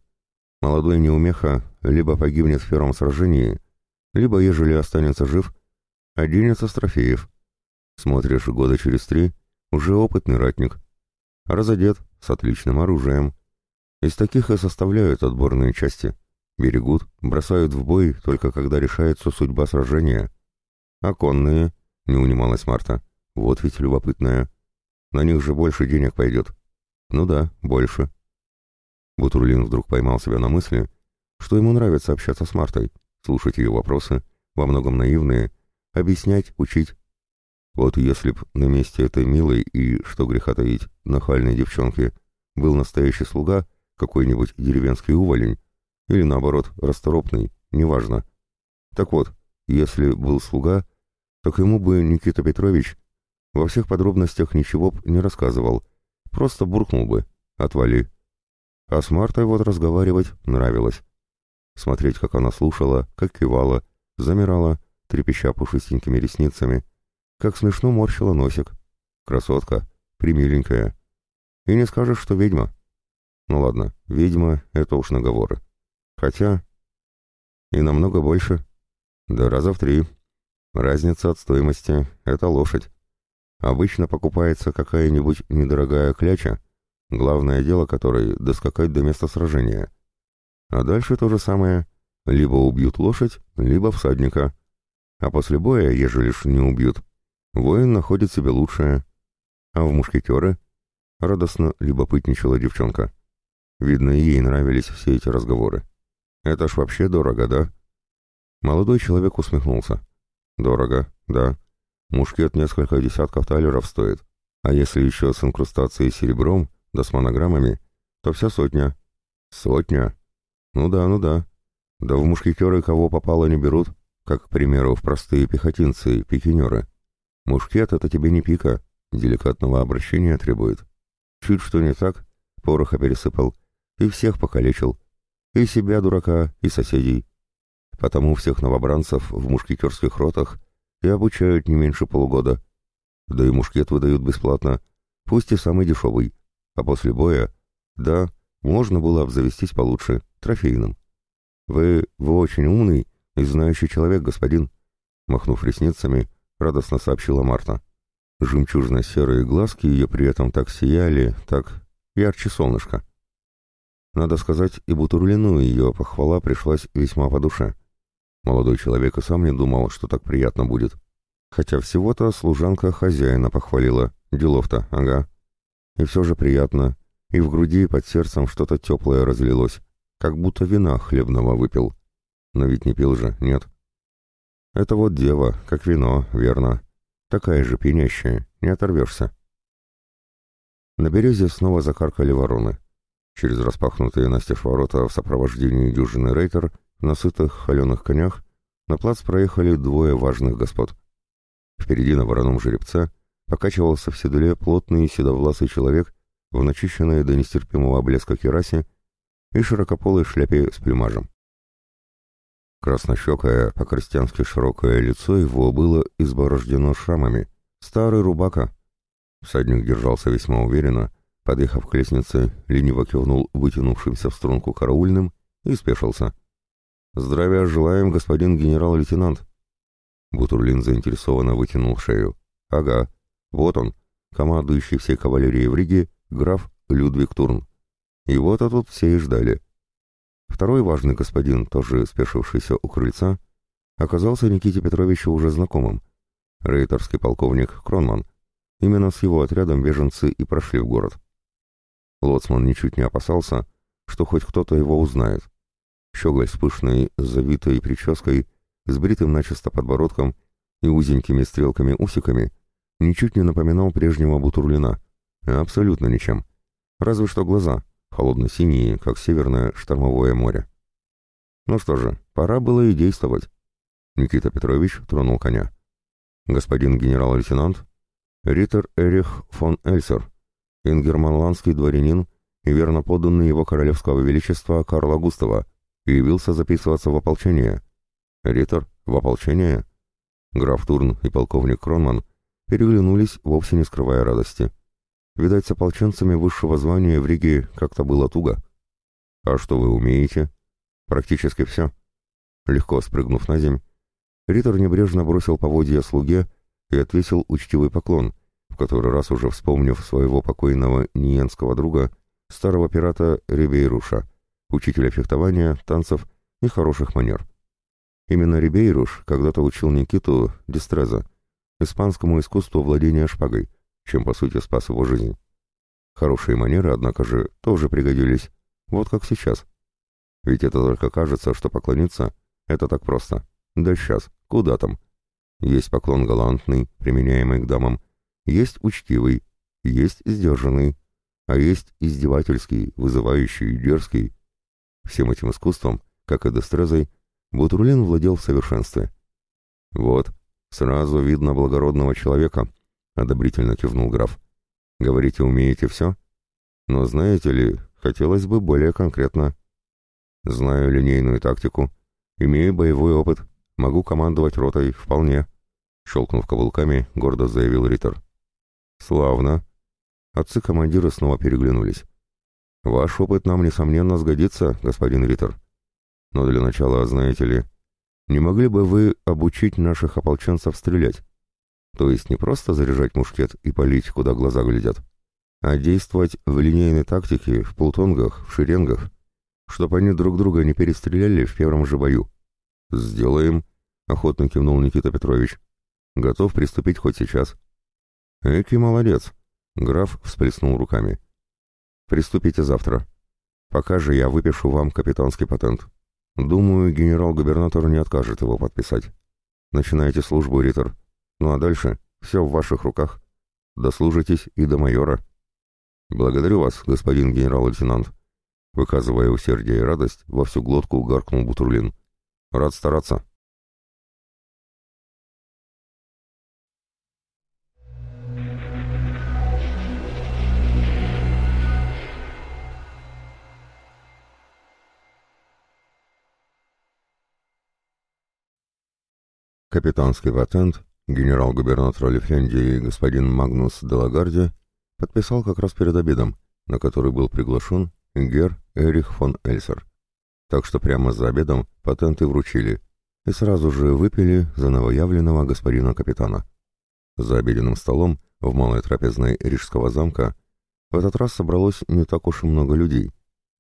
Молодой неумеха либо погибнет в первом сражении, либо, ежели останется жив, оденется с трофеев. Смотришь, года через три, уже опытный ратник. Разодет, с отличным оружием, Из таких и составляют отборные части. Берегут, бросают в бой, только когда решается судьба сражения. А конные, не унималась Марта, вот ведь любопытная. На них же больше денег пойдет. Ну да, больше. Бутурлин вдруг поймал себя на мысли, что ему нравится общаться с Мартой, слушать ее вопросы, во многом наивные, объяснять, учить. Вот если б на месте этой милой и, что греха таить, нахальной девчонки был настоящий слуга, какой-нибудь деревенский уволень, или наоборот, расторопный, неважно. Так вот, если был слуга, так ему бы Никита Петрович во всех подробностях ничего б не рассказывал, просто буркнул бы «отвали». А с Мартой вот разговаривать нравилось. Смотреть, как она слушала, как кивала, замирала, трепеща пушистенькими ресницами, как смешно морщила носик. Красотка, примиленькая. И не скажешь, что ведьма. Ну ладно, ведьма — это уж наговоры. Хотя... И намного больше. Да раза в три. Разница от стоимости — это лошадь. Обычно покупается какая-нибудь недорогая кляча, главное дело которой — доскакать до места сражения. А дальше то же самое. Либо убьют лошадь, либо всадника. А после боя, ежели ж не убьют, воин находит себе лучшее. А в мушкетеры радостно любопытничала девчонка. Видно, ей нравились все эти разговоры. Это ж вообще дорого, да? Молодой человек усмехнулся. Дорого, да. Мушкет несколько десятков талеров стоит. А если еще с инкрустацией серебром, да с монограммами, то вся сотня. Сотня? Ну да, ну да. Да в мушкетеры кого попало не берут, как, к примеру, в простые пехотинцы, пикинеры. Мушкет — это тебе не пика, деликатного обращения требует. Чуть что не так, пороха пересыпал, и всех покалечил. И себя, дурака, и соседей. Потому всех новобранцев в мушкетерских ротах и обучают не меньше полугода. Да и мушкет выдают бесплатно, пусть и самый дешевый. А после боя, да, можно было обзавестись получше, трофейным. Вы, вы очень умный и знающий человек, господин, махнув ресницами, радостно сообщила Марта. Жемчужно-серые глазки ее при этом так сияли, так ярче солнышко. Надо сказать, и Бутурлину ее похвала пришлась весьма по душе. Молодой человек и сам не думал, что так приятно будет. Хотя всего-то служанка хозяина похвалила. Делов-то, ага. И все же приятно. И в груди под сердцем что-то теплое разлилось. Как будто вина хлебного выпил. Но ведь не пил же, нет. Это вот дева, как вино, верно. Такая же пьянящая, не оторвешься. На березе снова закаркали вороны. Через распахнутые настежь ворота в сопровождении дюжины рейтер на сытых холеных конях на плац проехали двое важных господ. Впереди на вороном жеребце покачивался в седле плотный седовласый человек в начищенной до нестерпимого блеска керасе и широкополой шляпе с плюмажем. Краснощекое, по-крестьянски широкое лицо его было изборождено шрамами. Старый рубака. Всадник держался весьма уверенно, Подъехав к лестнице, лениво кивнул вытянувшимся в струнку караульным и спешился. «Здравия желаем, господин генерал-лейтенант!» Бутурлин заинтересованно вытянул шею. «Ага, вот он, командующий всей кавалерией в Риге, граф Людвиг Турн. И вот-то тут все и ждали». Второй важный господин, тоже спешившийся у крыльца, оказался Никите Петровичу уже знакомым. Рейтерский полковник Кронман. Именно с его отрядом беженцы и прошли в город. Лоцман ничуть не опасался, что хоть кто-то его узнает. Щеголь с пышной, завитой прической, с бритым начисто подбородком и узенькими стрелками-усиками ничуть не напоминал прежнего Бутурлина. Абсолютно ничем. Разве что глаза, холодно-синие, как северное штормовое море. Ну что же, пора было и действовать. Никита Петрович тронул коня. «Господин генерал-лейтенант, Риттер Эрих фон Эльсер», ингерманландский дворянин и верно подданный его королевского величества Карла Густава, явился записываться в ополчение. Риттер, в ополчение? Граф Турн и полковник Кронман переглянулись, вовсе не скрывая радости. Видать, с ополченцами высшего звания в Риге как-то было туго. «А что вы умеете?» «Практически все». Легко спрыгнув на земь, Риттер небрежно бросил поводья слуге и отвесил учтивый поклон — в который раз уже вспомнив своего покойного ниенского друга, старого пирата Рибейруша, учителя фехтования, танцев и хороших манер. Именно Рибейруш когда-то учил Никиту Дистреза, испанскому искусству владения шпагой, чем по сути спас его жизнь. Хорошие манеры, однако же, тоже пригодились, вот как сейчас. Ведь это только кажется, что поклониться — это так просто. Да сейчас, куда там? Есть поклон галантный, применяемый к дамам, есть учтивый, есть сдержанный, а есть издевательский, вызывающий, дерзкий. Всем этим искусством, как и Дестрезой, Бутурлин владел в совершенстве. «Вот, сразу видно благородного человека», — одобрительно кивнул граф. «Говорите, умеете все? Но знаете ли, хотелось бы более конкретно. Знаю линейную тактику, имею боевой опыт, могу командовать ротой вполне», — щелкнув каблуками, гордо заявил Риттер. «Славно», Отцы командира снова переглянулись. «Ваш опыт нам, несомненно, сгодится, господин Риттер. Но для начала, знаете ли, не могли бы вы обучить наших ополченцев стрелять? То есть не просто заряжать мушкет и палить, куда глаза глядят, а действовать в линейной тактике, в полтонгах, в шеренгах, чтобы они друг друга не перестреляли в первом же бою». «Сделаем», — охотно кивнул Никита Петрович. «Готов приступить хоть сейчас». «Эки молодец», Граф всплеснул руками. «Приступите завтра. Пока же я выпишу вам капитанский патент. Думаю, генерал-губернатор не откажет его подписать. Начинайте службу, Риттер. Ну а дальше все в ваших руках. Дослужитесь и до майора». «Благодарю вас, господин генерал-лейтенант», выказывая усердие и радость, во всю глотку гаркнул Бутурлин. «Рад стараться». Капитанский патент генерал-губернатора Лифляндии господин Магнус Делагарди подписал как раз перед обедом, на который был приглашен Гер Эрих фон Эльсер. Так что прямо за обедом патенты вручили и сразу же выпили за новоявленного господина капитана. За обеденным столом в малой трапезной Рижского замка в этот раз собралось не так уж и много людей,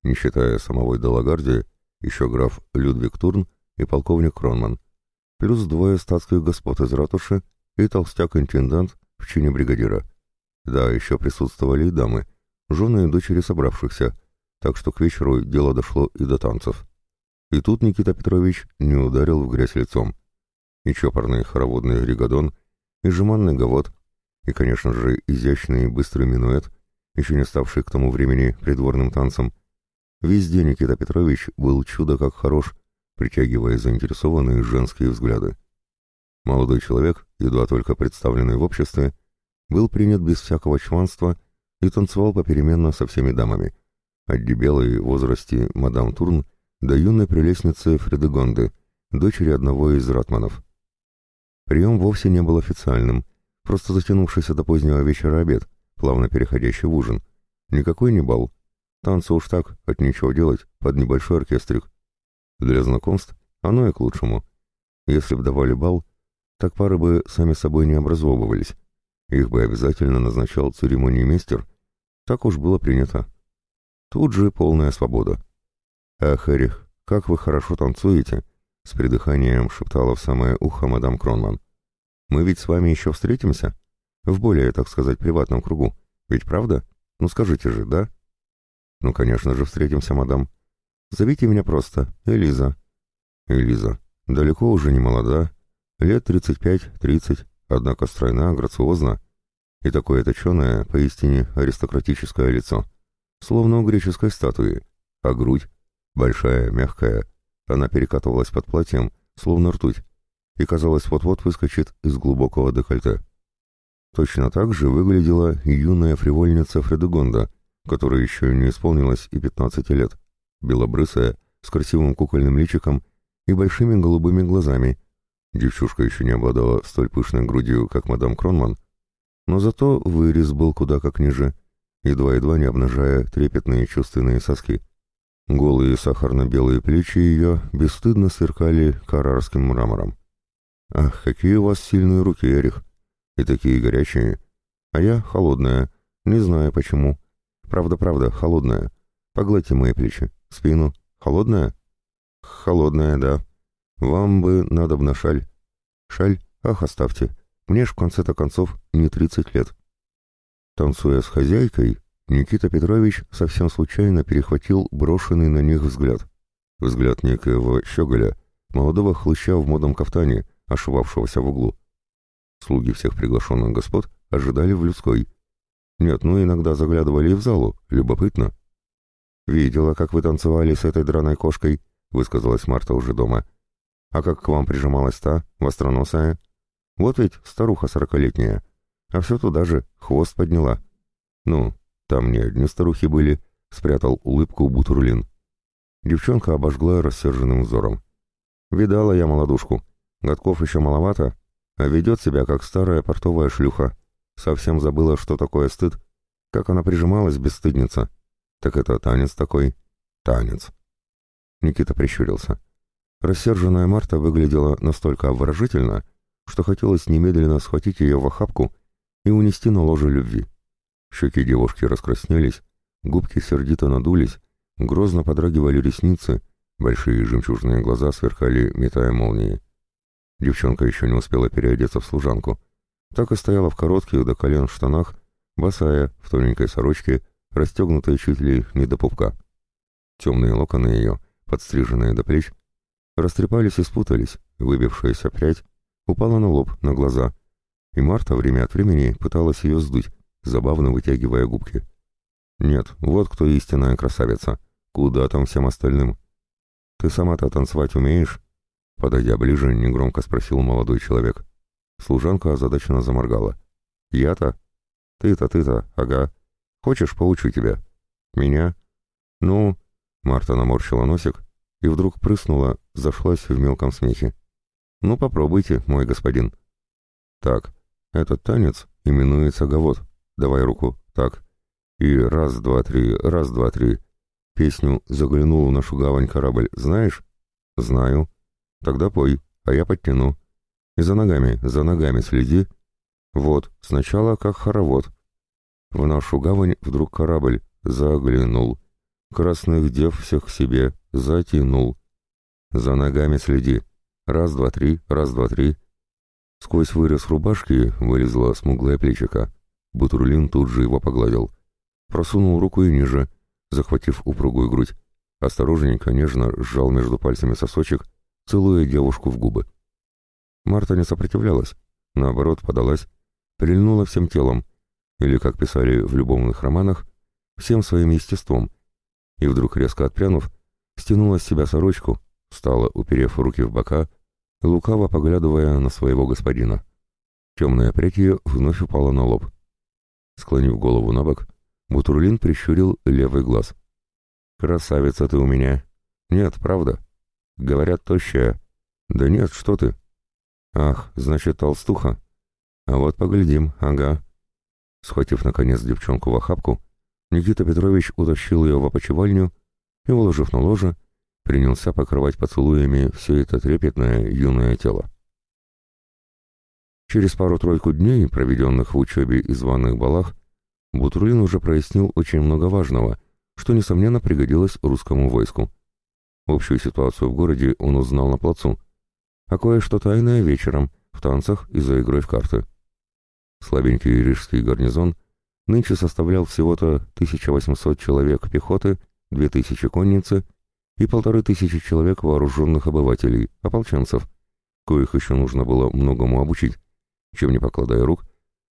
не считая самого Делагарди, еще граф Людвиг Турн и полковник Кронман, плюс двое статских господ из ратуши и толстяк-интендант в чине бригадира. Да, еще присутствовали и дамы, жены и дочери собравшихся, так что к вечеру дело дошло и до танцев. И тут Никита Петрович не ударил в грязь лицом. И чопорный хороводный ригадон, и жеманный гавот, и, конечно же, изящный и быстрый минуэт, еще не ставший к тому времени придворным танцем. Везде Никита Петрович был чудо как хорош, притягивая заинтересованные женские взгляды. Молодой человек, едва только представленный в обществе, был принят без всякого чванства и танцевал попеременно со всеми дамами, от дебелой в возрасте мадам Турн до юной прелестницы Фредегонды, дочери одного из ратманов. Прием вовсе не был официальным, просто затянувшийся до позднего вечера обед, плавно переходящий в ужин. Никакой не бал. Танцы уж так, от нечего делать, под небольшой оркестрик. Для знакомств оно и к лучшему. Если б давали бал, так пары бы сами собой не образовывались. Их бы обязательно назначал церемониймейстер. Так уж было принято. Тут же полная свобода. «Ах, Эрих, как вы хорошо танцуете!» С придыханием шептала в самое ухо мадам Кронман. «Мы ведь с вами еще встретимся? В более, так сказать, приватном кругу. Ведь правда? Ну скажите же, да?» «Ну, конечно же, встретимся, мадам. Зовите меня просто Элиза. Элиза. Далеко уже не молода. Лет 35-30, однако стройна, грациозна. И такое точеное, поистине аристократическое лицо. Словно у греческой статуи. А грудь? Большая, мягкая. Она перекатывалась под платьем, словно ртуть. И казалось, вот-вот выскочит из глубокого декольте. Точно так же выглядела юная фривольница Фредегонда, которой еще не исполнилось и 15 лет белобрысая, с красивым кукольным личиком и большими голубыми глазами. Девчушка еще не обладала столь пышной грудью, как мадам Кронман, но зато вырез был куда как ниже, едва-едва не обнажая трепетные чувственные соски. Голые сахарно-белые плечи ее бесстыдно сверкали карарским мрамором. «Ах, какие у вас сильные руки, Эрих! И такие горячие! А я холодная, не знаю почему. Правда-правда, холодная. Погладьте мои плечи. Спину. Холодная? Холодная, да. Вам бы надо на шаль. Шаль? Ах, оставьте. Мне ж в конце-то концов не тридцать лет. Танцуя с хозяйкой, Никита Петрович совсем случайно перехватил брошенный на них взгляд. Взгляд некоего щеголя, молодого хлыща в модном кафтане, ошивавшегося в углу. Слуги всех приглашенных господ ожидали в людской. Нет, ну иногда заглядывали и в залу, любопытно. «Видела, как вы танцевали с этой драной кошкой», — высказалась Марта уже дома. «А как к вам прижималась та, востроносая? Вот ведь старуха сорокалетняя, а все туда же, хвост подняла. Ну, там не одни старухи были», — спрятал улыбку Бутурлин. Девчонка обожгла рассерженным взором. «Видала я молодушку. Годков еще маловато, а ведет себя, как старая портовая шлюха. Совсем забыла, что такое стыд. Как она прижималась, бесстыдница. Так это танец такой. Танец. Никита прищурился. Рассерженная Марта выглядела настолько обворожительно, что хотелось немедленно схватить ее в охапку и унести на ложе любви. Щеки девушки раскраснелись, губки сердито надулись, грозно подрагивали ресницы, большие жемчужные глаза сверкали, метая молнии. Девчонка еще не успела переодеться в служанку. Так и стояла в коротких до колен штанах, босая, в тоненькой сорочке, расстегнутая чуть ли не до пупка. Темные локоны ее, подстриженные до плеч, растрепались и спутались, выбившаяся прядь упала на лоб, на глаза, и Марта время от времени пыталась ее сдуть, забавно вытягивая губки. «Нет, вот кто истинная красавица. Куда там всем остальным? Ты сама-то танцевать умеешь?» Подойдя ближе, негромко спросил молодой человек. Служанка озадаченно заморгала. «Я-то? Ты-то, ты-то, ага. Хочешь, поучу тебя?» «Меня?» «Ну...» Марта наморщила носик и вдруг прыснула, зашлась в мелком смехе. «Ну, попробуйте, мой господин». «Так, этот танец именуется гавот. Давай руку. Так. И раз, два, три, раз, два, три. Песню «Заглянул в нашу гавань корабль» знаешь?» «Знаю», Тогда пой, а я подтяну. И за ногами, за ногами следи. Вот, сначала как хоровод. В нашу гавань вдруг корабль заглянул. Красных дев всех к себе затянул. За ногами следи. Раз, два, три, раз, два, три. Сквозь вырез рубашки вылезла смуглая плечика. Бутурлин тут же его погладил. Просунул руку и ниже, захватив упругую грудь. Осторожненько, нежно сжал между пальцами сосочек целуя девушку в губы. Марта не сопротивлялась, наоборот, подалась, прильнула всем телом, или, как писали в любовных романах, всем своим естеством, и вдруг, резко отпрянув, стянула с себя сорочку, встала, уперев руки в бока, лукаво поглядывая на своего господина. Темная прядь ее вновь упала на лоб. Склонив голову на бок, Бутурлин прищурил левый глаз. «Красавица ты у меня!» «Нет, правда. Говорят, тощая. Да нет, что ты. Ах, значит, толстуха. А вот поглядим, ага. Схватив, наконец, девчонку в охапку, Никита Петрович утащил ее в опочивальню и, уложив на ложе, принялся покрывать поцелуями все это трепетное юное тело. Через пару-тройку дней, проведенных в учебе и званых балах, Бутурлин уже прояснил очень много важного, что, несомненно, пригодилось русскому войску. Общую ситуацию в городе он узнал на плацу, а кое-что тайное вечером, в танцах и за игрой в карты. Слабенький рижский гарнизон нынче составлял всего-то 1800 человек пехоты, 2000 конницы и полторы тысячи человек вооруженных обывателей, ополченцев, коих еще нужно было многому обучить, чем не покладая рук,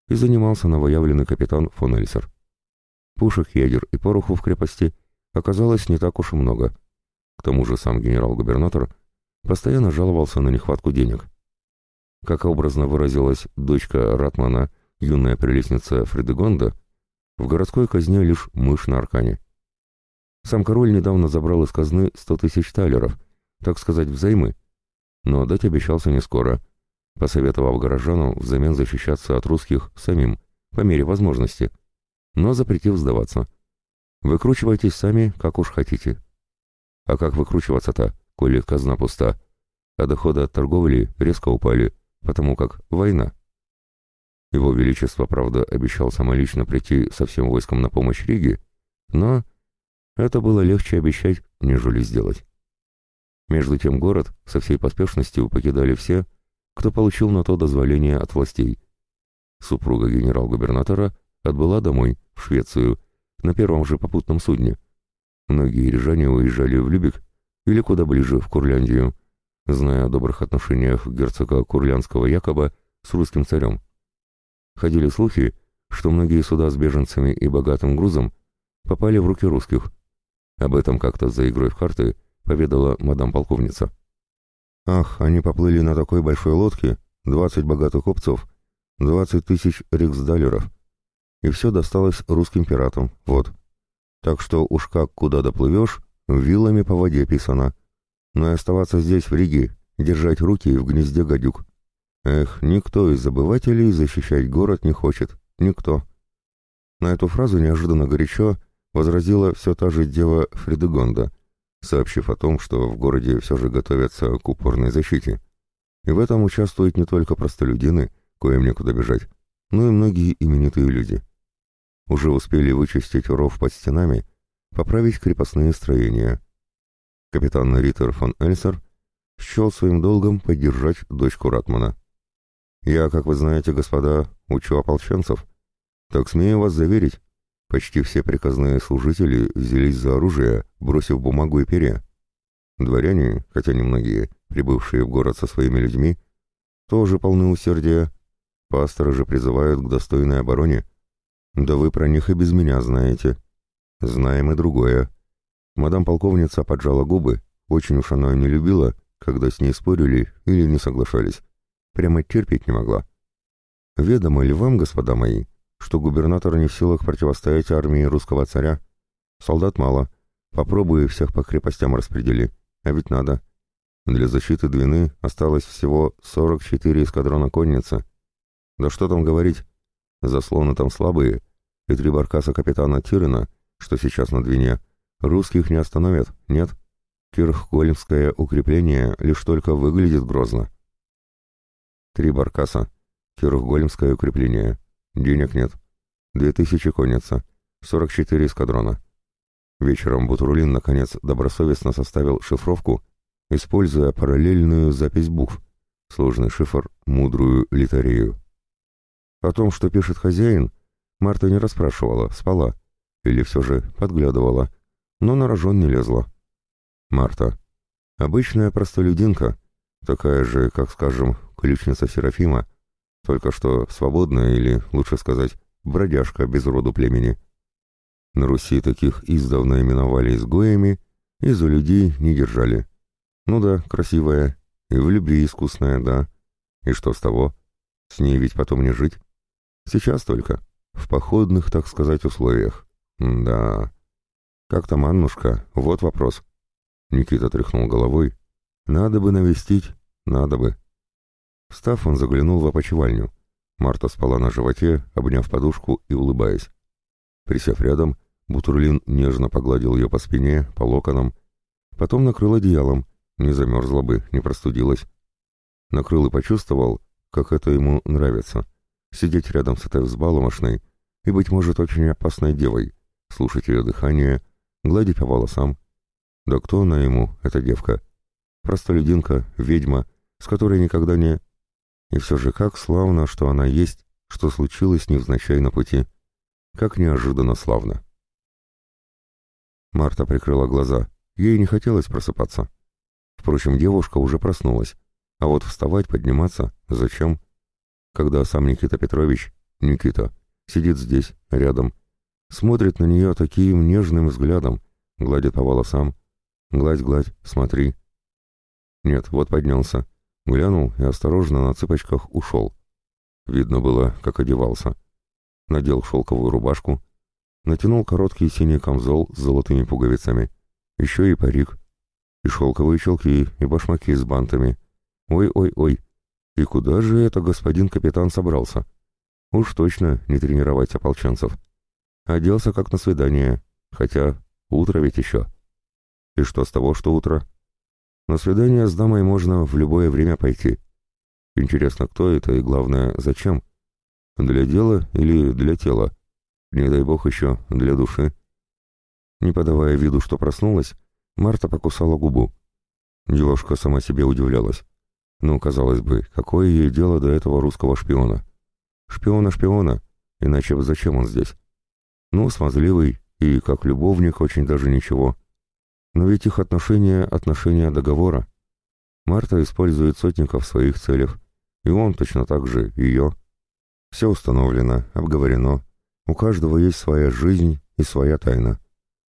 и занимался новоявленный капитан фон Эльсер. Пушек, ядер и пороху в крепости оказалось не так уж и много — к тому же сам генерал-губернатор постоянно жаловался на нехватку денег. Как образно выразилась дочка Ратмана, юная прелестница Фредегонда, в городской казне лишь мышь на аркане. Сам король недавно забрал из казны сто тысяч талеров, так сказать, взаймы, но дать обещался не скоро, посоветовав горожанам взамен защищаться от русских самим, по мере возможности, но запретив сдаваться. Выкручивайтесь сами, как уж хотите. А как выкручиваться-то, коли казна пуста? А доходы от торговли резко упали, потому как война. Его Величество, правда, обещал самолично прийти со всем войском на помощь Риге, но это было легче обещать, нежели сделать. Между тем город со всей поспешностью покидали все, кто получил на то дозволение от властей. Супруга генерал-губернатора отбыла домой, в Швецию, на первом же попутном судне. Многие рижане уезжали в Любек или куда ближе, в Курляндию, зная о добрых отношениях герцога Курлянского Якоба с русским царем. Ходили слухи, что многие суда с беженцами и богатым грузом попали в руки русских. Об этом как-то за игрой в карты поведала мадам-полковница. «Ах, они поплыли на такой большой лодке, двадцать богатых купцов, двадцать тысяч риксдалеров, и все досталось русским пиратам, вот. Так что уж как куда доплывешь, вилами по воде писано. Но и оставаться здесь, в Риге, держать руки в гнезде гадюк. Эх, никто из забывателей защищать город не хочет. Никто. На эту фразу неожиданно горячо возразила все та же дева Фредегонда, сообщив о том, что в городе все же готовятся к упорной защите. И в этом участвуют не только простолюдины, коим некуда бежать, но и многие именитые люди. Уже успели вычистить ров под стенами, поправить крепостные строения. Капитан Риттер фон Эльсер счел своим долгом поддержать дочку Ратмана. Я, как вы знаете, господа, учу ополченцев. Так смею вас заверить, почти все приказные служители взялись за оружие, бросив бумагу и перья. Дворяне, хотя немногие, прибывшие в город со своими людьми, тоже полны усердия. Пасторы же призывают к достойной обороне. Да вы про них и без меня знаете. Знаем и другое. Мадам полковница поджала губы, очень уж она не любила, когда с ней спорили или не соглашались. Прямо терпеть не могла. Ведомо ли вам, господа мои, что губернатор не в силах противостоять армии русского царя? Солдат мало. Попробуй всех по крепостям распредели. А ведь надо. Для защиты Двины осталось всего 44 эскадрона конницы. Да что там говорить. Заслоны там слабые, и три баркаса капитана Тирина, что сейчас на Двине, русских не остановят, нет. Кирхгольмское укрепление лишь только выглядит грозно. Три баркаса. Кирхгольмское укрепление. Денег нет. Две тысячи конница. Сорок четыре эскадрона. Вечером Бутурлин, наконец, добросовестно составил шифровку, используя параллельную запись букв, сложный шифр, мудрую литарею. О том, что пишет хозяин, Марта не расспрашивала, спала, или все же подглядывала, но на рожон не лезла. Марта. Обычная простолюдинка, такая же, как, скажем, ключница Серафима, только что свободная или, лучше сказать, бродяжка без роду племени. На Руси таких издавна именовали изгоями и за людей не держали. Ну да, красивая, и в любви искусная, да. И что с того? С ней ведь потом не жить. Сейчас только, в походных, так сказать, условиях. М да. Как там Аннушка? Вот вопрос. Никита тряхнул головой. Надо бы навестить, надо бы. Встав, он заглянул в опочивальню. Марта спала на животе, обняв подушку и улыбаясь. Присев рядом, Бутурлин нежно погладил ее по спине, по локонам, потом накрыл одеялом, не замерзла бы, не простудилась. Накрыл и почувствовал, как это ему нравится. Сидеть рядом с этой взбаломошной и, быть может, очень опасной девой, слушать ее дыхание, гладить по волосам. Да кто она ему, эта девка? Простолюдинка, ведьма, с которой никогда не... И все же как славно, что она есть, что случилось невзначай на пути. Как неожиданно славно. Марта прикрыла глаза. Ей не хотелось просыпаться. Впрочем, девушка уже проснулась. А вот вставать, подниматься — зачем? Когда сам Никита Петрович, Никита, сидит здесь, рядом, смотрит на нее таким нежным взглядом, гладит по волосам. Гладь, гладь, смотри. Нет, вот поднялся. Глянул и осторожно на цыпочках ушел. Видно было, как одевался. Надел шелковую рубашку, натянул короткий синий камзол с золотыми пуговицами, еще и парик, и шелковые челки, и башмаки с бантами. Ой-ой-ой, и куда же это господин капитан собрался? Уж точно не тренировать ополченцев. Оделся как на свидание, хотя утро ведь еще. И что с того, что утро? На свидание с дамой можно в любое время пойти. Интересно, кто это и, главное, зачем? Для дела или для тела? Не дай бог еще, для души. Не подавая виду, что проснулась, Марта покусала губу. Девушка сама себе удивлялась. Ну, казалось бы, какое ей дело до этого русского шпиона? Шпиона-шпиона, иначе зачем он здесь? Ну, смазливый и, как любовник, очень даже ничего. Но ведь их отношения — отношения договора. Марта использует сотников в своих целях, и он точно так же ее. Все установлено, обговорено. У каждого есть своя жизнь и своя тайна.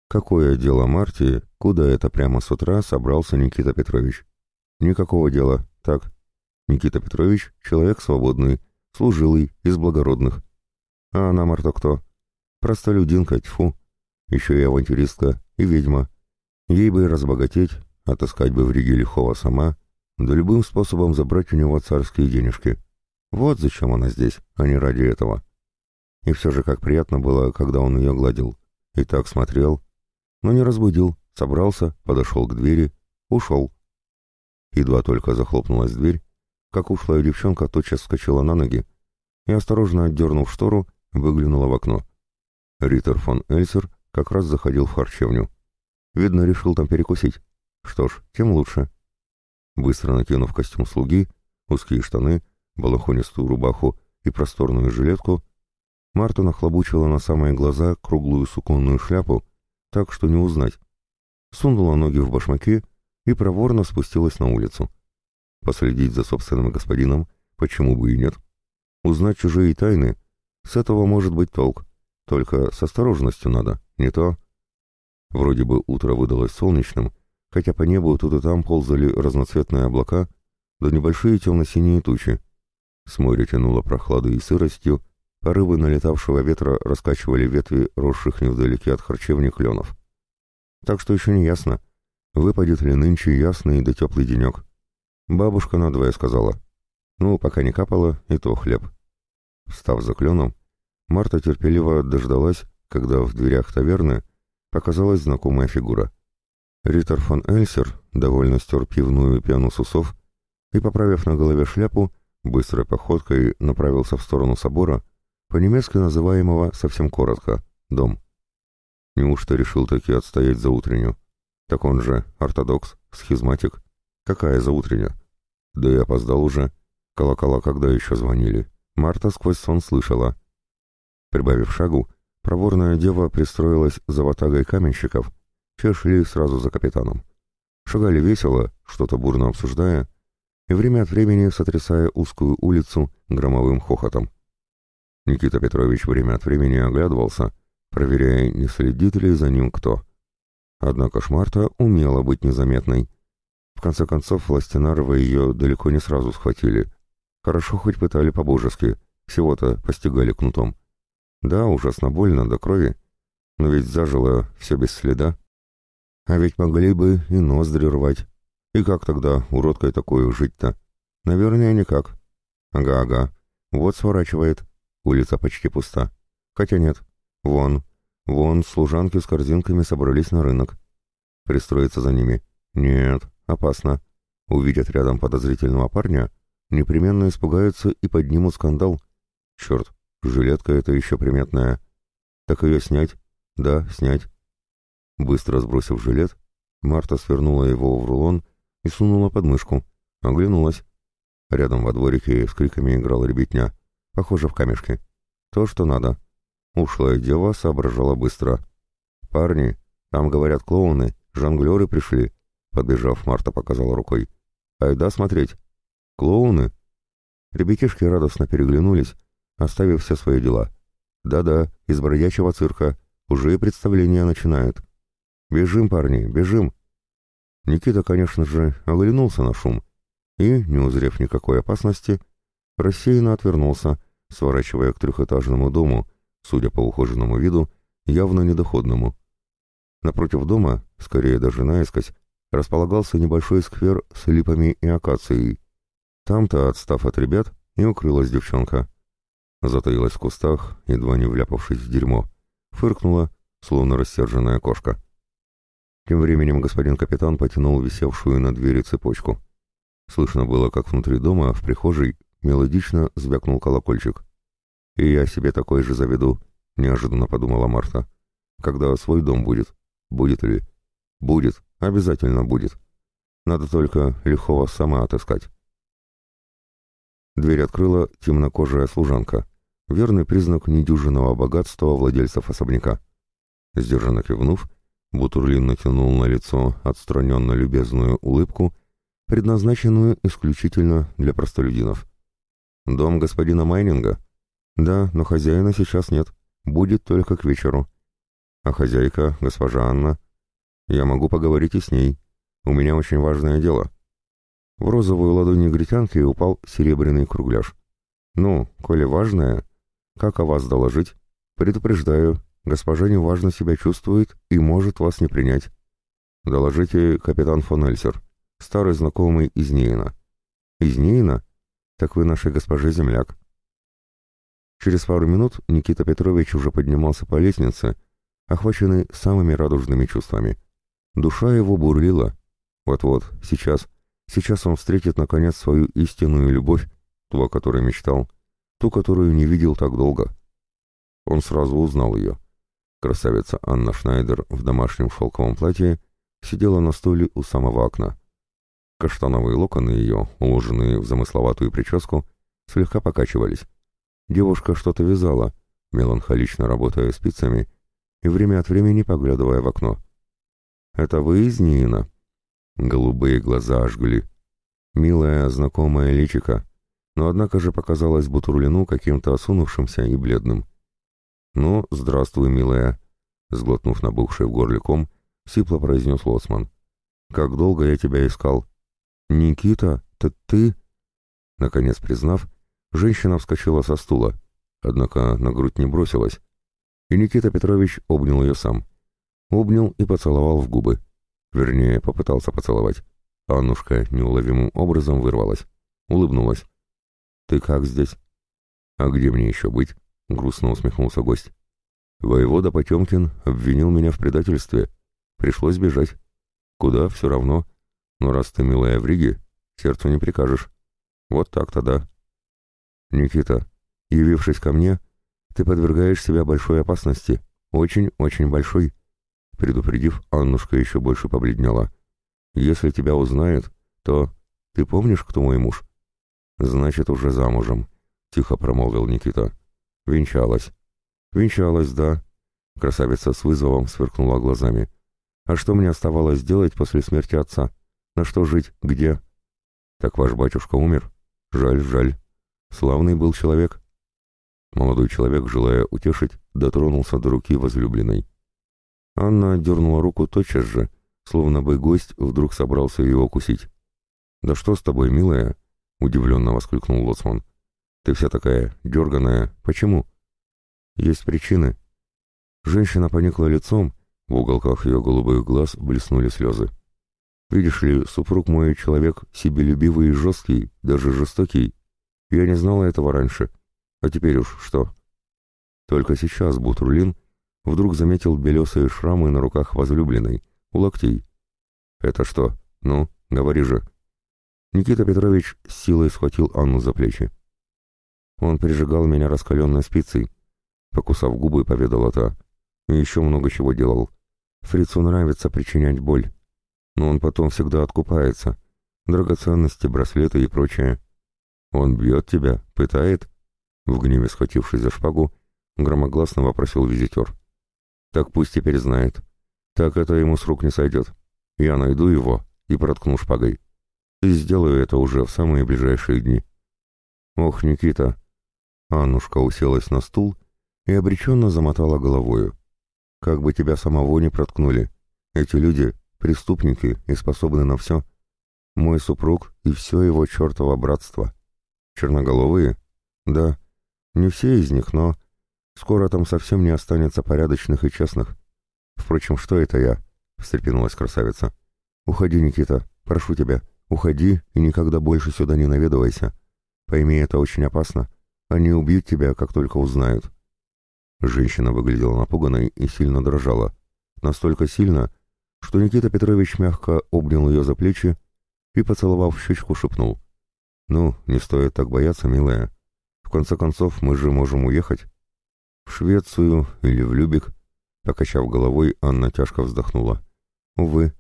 Какое дело Марти, куда это прямо с утра собрался Никита Петрович? Никакого дела, так. Никита Петрович — человек свободный, служилый, из благородных. А она, Марта, кто? Простолюдинка, тьфу. Еще и авантюристка, и ведьма. Ей бы разбогатеть, отыскать бы в Риге лихого сама, да любым способом забрать у него царские денежки. Вот зачем она здесь, а не ради этого. И все же как приятно было, когда он ее гладил. И так смотрел, но не разбудил, собрался, подошел к двери, ушел. Едва только захлопнулась дверь, как ушлая девчонка тотчас вскочила на ноги и, осторожно отдернув штору, выглянула в окно. Риттер фон Эльсер как раз заходил в харчевню. Видно, решил там перекусить. Что ж, тем лучше. Быстро накинув костюм слуги, узкие штаны, балахонистую рубаху и просторную жилетку, Марта нахлобучила на самые глаза круглую суконную шляпу, так что не узнать. Сунула ноги в башмаки и проворно спустилась на улицу. Последить за собственным господином, почему бы и нет. Узнать чужие тайны, с этого может быть толк, только с осторожностью надо, не то... Вроде бы утро выдалось солнечным, хотя по небу тут и там ползали разноцветные облака, да небольшие темно-синие тучи. С моря тянуло прохладой и сыростью, порывы налетавшего ветра раскачивали ветви, росших невдалеке от харчевни кленов. Так что еще не ясно, выпадет ли нынче ясный да теплый денек. Бабушка надвое сказала. Ну, пока не капало, и то хлеб. Встав за кленом, Марта терпеливо дождалась, когда в дверях таверны показалась знакомая фигура. Риттер фон Эльсер довольно стер пивную пену с усов и, поправив на голове шляпу, быстрой походкой направился в сторону собора, по-немецки называемого совсем коротко «дом». Неужто решил таки отстоять за утреннюю? Так он же ортодокс, схизматик. Какая за утренняя? Да и опоздал уже. Колокола когда еще звонили? Марта сквозь сон слышала. Прибавив шагу, Проворная дева пристроилась за ватагой каменщиков, те шли сразу за капитаном. Шагали весело, что-то бурно обсуждая, и время от времени сотрясая узкую улицу громовым хохотом. Никита Петрович время от времени оглядывался, проверяя, не следит ли за ним кто. Однако Шмарта умела быть незаметной. В конце концов, Властенаровы ее далеко не сразу схватили. Хорошо хоть пытали по-божески, всего-то постигали кнутом. Да, ужасно больно до крови, но ведь зажило все без следа. А ведь могли бы и ноздри рвать. И как тогда уродкой такой жить-то? Наверное, никак. Ага-ага. Вот сворачивает. Улица почти пуста. Хотя нет. Вон. Вон служанки с корзинками собрались на рынок. Пристроиться за ними? Нет, опасно. Увидят рядом подозрительного парня, непременно испугаются и поднимут скандал. Черт, Жилетка эта еще приметная. Так ее снять? Да, снять. Быстро сбросив жилет, Марта свернула его в рулон и сунула под мышку. Оглянулась. Рядом во дворике с криками играла ребятня. Похоже, в камешке. То, что надо. Ушлая дева соображала быстро. «Парни, там, говорят, клоуны, жонглеры пришли», — подбежав, Марта показала рукой. «Айда смотреть». «Клоуны?» Ребятишки радостно переглянулись, оставив все свои дела. Да-да, из бродячего цирка уже представления начинают. Бежим, парни, бежим. Никита, конечно же, оглянулся на шум и, не узрев никакой опасности, рассеянно отвернулся, сворачивая к трехэтажному дому, судя по ухоженному виду, явно недоходному. Напротив дома, скорее даже наискось, располагался небольшой сквер с липами и акацией. Там-то, отстав от ребят, и укрылась девчонка. Затаилась в кустах, едва не вляпавшись в дерьмо. Фыркнула, словно рассерженная кошка. Тем временем господин капитан потянул висевшую на двери цепочку. Слышно было, как внутри дома, в прихожей, мелодично звякнул колокольчик. «И я себе такой же заведу», — неожиданно подумала Марта. «Когда свой дом будет. Будет ли? Будет, обязательно будет. Надо только лихого сама отыскать. Дверь открыла темнокожая служанка, верный признак недюжинного богатства владельцев особняка. Сдержанно кивнув, Бутурлин натянул на лицо отстраненно любезную улыбку, предназначенную исключительно для простолюдинов. «Дом господина Майнинга?» «Да, но хозяина сейчас нет. Будет только к вечеру». «А хозяйка, госпожа Анна?» «Я могу поговорить и с ней. У меня очень важное дело». В розовую ладонь негритянки упал серебряный кругляш. «Ну, коли важное, как о вас доложить? Предупреждаю, госпожа неважно себя чувствует и может вас не принять. Доложите капитан фон Эльсер, старый знакомый из Нейна». «Из Нейна? Так вы нашей госпоже земляк». Через пару минут Никита Петрович уже поднимался по лестнице, охваченный самыми радужными чувствами. Душа его бурлила. Вот-вот, сейчас, сейчас он встретит наконец свою истинную любовь, ту, о которой мечтал, ту, которую не видел так долго. Он сразу узнал ее. Красавица Анна Шнайдер в домашнем шелковом платье сидела на стуле у самого окна. Каштановые локоны ее, уложенные в замысловатую прическу, слегка покачивались. Девушка что-то вязала, меланхолично работая спицами и время от времени поглядывая в окно. «Это вы из Нина?» Голубые глаза ожгли. Милая, знакомая личика, но однако же показалась Бутурлину каким-то осунувшимся и бледным. «Ну, здравствуй, милая», — сглотнув набухший в горле ком, сипло произнес Лоцман. «Как долго я тебя искал?» «Никита, ты ты?» Наконец признав, женщина вскочила со стула, однако на грудь не бросилась, и Никита Петрович обнял ее сам. Обнял и поцеловал в губы. Вернее, попытался поцеловать. Аннушка неуловимым образом вырвалась. Улыбнулась. «Ты как здесь?» «А где мне еще быть?» — грустно усмехнулся гость. «Воевода Потемкин обвинил меня в предательстве. Пришлось бежать. Куда, все равно. Но раз ты, милая, в Риге, сердцу не прикажешь. Вот так-то да». «Никита, явившись ко мне, ты подвергаешь себя большой опасности. Очень-очень большой». Предупредив, Аннушка еще больше побледнела. «Если тебя узнают, то... Ты помнишь, кто мой муж?» «Значит, уже замужем», — тихо промолвил Никита. «Венчалась». «Венчалась, да». Красавица с вызовом сверкнула глазами. «А что мне оставалось делать после смерти отца? На что жить? Где?» «Так ваш батюшка умер? Жаль, жаль. Славный был человек». Молодой человек, желая утешить, дотронулся до руки возлюбленной. Анна дернула руку тотчас же, словно бы гость вдруг собрался ее укусить. «Да что с тобой, милая?» — удивленно воскликнул Лоцман. «Ты вся такая дерганая. Почему?» «Есть причины». Женщина поникла лицом, в уголках ее голубых глаз блеснули слезы. «Видишь ли, супруг мой человек себелюбивый и жесткий, даже жестокий. Я не знала этого раньше. А теперь уж что?» Только сейчас Бутурлин вдруг заметил белесые шрамы на руках возлюбленной, у локтей. «Это что? Ну, говори же». Никита Петрович с силой схватил Анну за плечи. Он прижигал меня раскаленной спицей. Покусав губы, поведала та. И еще много чего делал. Фрицу нравится причинять боль. Но он потом всегда откупается. Драгоценности, браслеты и прочее. Он бьет тебя, пытает? В гневе схватившись за шпагу, громогласно вопросил визитер. Так пусть теперь знает. Так это ему с рук не сойдет. Я найду его и проткну шпагой. И сделаю это уже в самые ближайшие дни. Ох, Никита. Аннушка уселась на стул и обреченно замотала головою. Как бы тебя самого не проткнули. Эти люди — преступники и способны на все. Мой супруг и все его чертово братство. Черноголовые? Да. Не все из них, но Скоро там совсем не останется порядочных и честных. Впрочем, что это я? — встрепенулась красавица. «Уходи, Никита, прошу тебя, уходи и никогда больше сюда не наведывайся. Пойми, это очень опасно. Они убьют тебя, как только узнают». Женщина выглядела напуганной и сильно дрожала. Настолько сильно, что Никита Петрович мягко обнял ее за плечи и, поцеловав щечку, шепнул. «Ну, не стоит так бояться, милая. В конце концов, мы же можем уехать». В Швецию или в Любик. Покачав головой, Анна тяжко вздохнула. «Увы,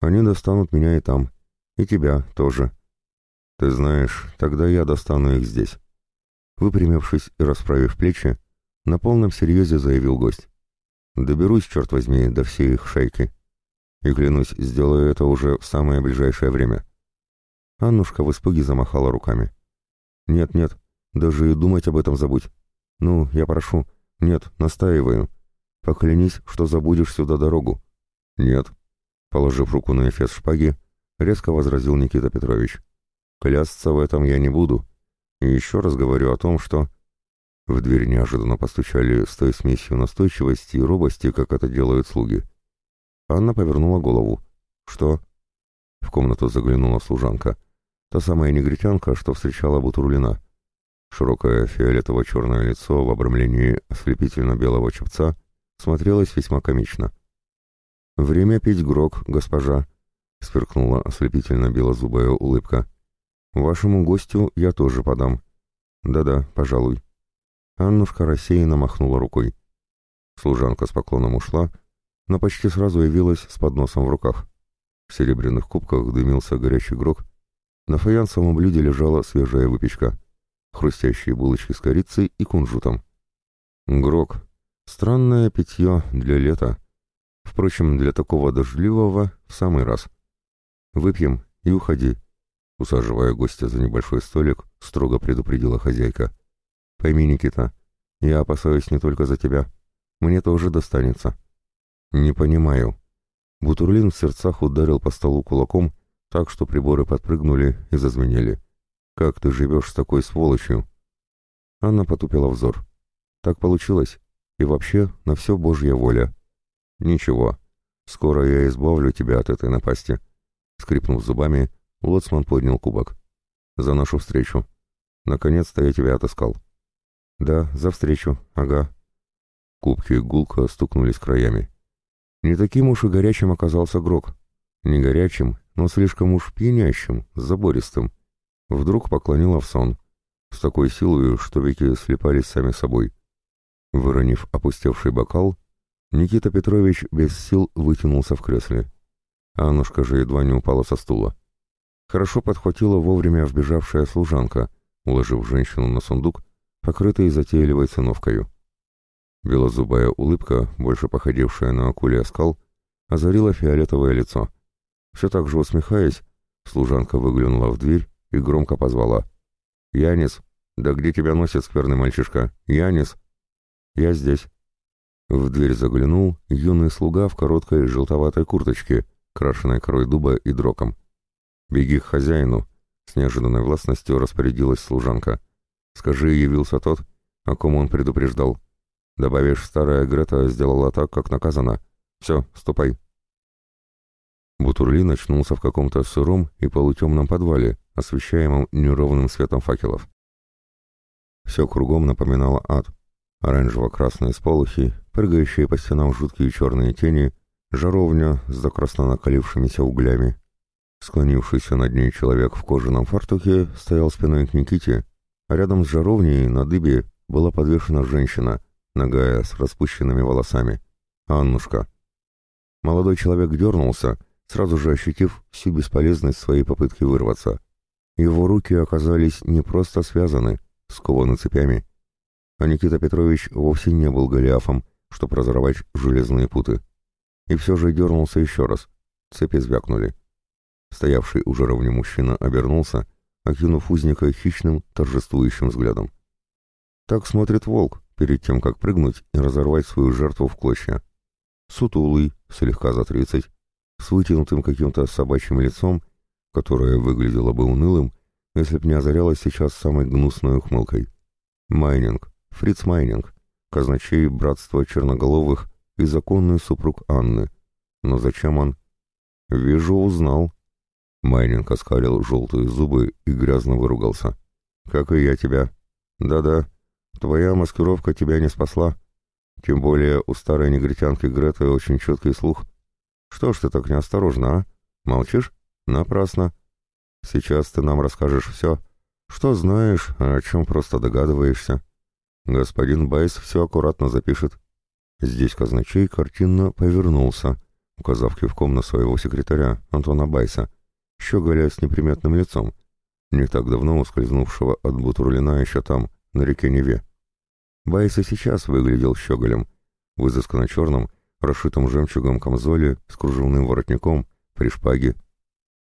они достанут меня и там, и тебя тоже. Ты знаешь, тогда я достану их здесь». Выпрямившись и расправив плечи, на полном серьезе заявил гость. «Доберусь, черт возьми, до всей их шайки. И, клянусь, сделаю это уже в самое ближайшее время». Аннушка в испуге замахала руками. «Нет-нет, даже и думать об этом забудь. Ну, я прошу. Нет, настаиваю. Поклянись, что забудешь сюда дорогу». «Нет», — положив руку на эфес шпаги, резко возразил Никита Петрович. «Клясться в этом я не буду. И еще раз говорю о том, что...» В дверь неожиданно постучали с той смесью настойчивости и робости, как это делают слуги. Анна повернула голову. «Что?» В комнату заглянула служанка. Та самая негритянка, что встречала Бутурлина. Широкое фиолетово-черное лицо в обрамлении ослепительно-белого чепца смотрелось весьма комично. «Время пить грок, госпожа», — сверкнула ослепительно-белозубая улыбка. «Вашему гостю я тоже подам». «Да-да, пожалуй». Аннушка рассеянно махнула рукой. Служанка с поклоном ушла, но почти сразу явилась с подносом в руках. В серебряных кубках дымился горячий грок, на фаянсовом блюде лежала свежая выпечка, хрустящие булочки с корицей и кунжутом. Грок. Странное питье для лета. Впрочем, для такого дождливого в самый раз. Выпьем и уходи. Усаживая гостя за небольшой столик, строго предупредила хозяйка. Пойми, Никита, я опасаюсь не только за тебя. Мне тоже достанется. Не понимаю. Бутурлин в сердцах ударил по столу кулаком, так что приборы подпрыгнули и зазвенели. «Как ты живешь с такой сволочью?» Анна потупила взор. «Так получилось. И вообще, на все Божья воля». «Ничего. Скоро я избавлю тебя от этой напасти». Скрипнув зубами, Лоцман поднял кубок. «За нашу встречу. Наконец-то я тебя отыскал». «Да, за встречу. Ага». Кубки гулко стукнулись краями. Не таким уж и горячим оказался Грок. Не горячим, но слишком уж пьянящим, забористым. Вдруг поклонила в сон, с такой силой, что веки слепались сами собой. Выронив опустевший бокал, Никита Петрович без сил вытянулся в кресле. Аннушка же едва не упала со стула. Хорошо подхватила вовремя вбежавшая служанка, уложив женщину на сундук, покрытый затейливой циновкою. Белозубая улыбка, больше походившая на акулий оскал, озарила фиолетовое лицо. Все так же усмехаясь, служанка выглянула в дверь и громко позвала. «Янис! Да где тебя носит скверный мальчишка? Янис!» «Я здесь». В дверь заглянул юный слуга в короткой желтоватой курточке, крашенной корой дуба и дроком. «Беги к хозяину», — с неожиданной властностью распорядилась служанка. «Скажи, явился тот, о ком он предупреждал. Добавишь, старая Грета сделала так, как наказано. Все, ступай». Бутурлин очнулся в каком-то сыром и полутемном подвале, освещаемом неровным светом факелов. Все кругом напоминало ад. Оранжево-красные сполохи, прыгающие по стенам жуткие черные тени, жаровня с закрасно накалившимися углями. Склонившийся над ней человек в кожаном фартуке стоял спиной к Никите, а рядом с жаровней на дыбе была подвешена женщина, ногая с распущенными волосами. Аннушка. Молодой человек дернулся, сразу же ощутив всю бесполезность своей попытки вырваться. Его руки оказались не просто связаны, скованы цепями, а Никита Петрович вовсе не был Голиафом, чтобы разорвать железные путы. И все же дернулся еще раз. Цепи звякнули. Стоявший у жаровни мужчина обернулся, окинув узника хищным, торжествующим взглядом. Так смотрит волк, перед тем, как прыгнуть и разорвать свою жертву в клочья. Сутулый, слегка за тридцать, с вытянутым каким-то собачьим лицом, которое выглядело бы унылым, если б не озарялось сейчас самой гнусной ухмылкой. Майнинг, Фриц Майнинг, казначей братства черноголовых и законный супруг Анны. Но зачем он? Вижу, узнал. Майнинг оскалил желтые зубы и грязно выругался. Как и я тебя. Да-да, твоя маскировка тебя не спасла. Тем более у старой негритянки Греты очень четкий слух — что ж ты так неосторожно, а? Молчишь? Напрасно. Сейчас ты нам расскажешь все, что знаешь, а о чем просто догадываешься. Господин Байс все аккуратно запишет. Здесь казначей картинно повернулся, указав кивком на своего секретаря, Антона Байса, щеголя с неприметным лицом, не так давно ускользнувшего от Бутурлина еще там, на реке Неве. Байс и сейчас выглядел щеголем, в изысканно черном, расшитом жемчугом камзоле с кружевным воротником, при шпаге.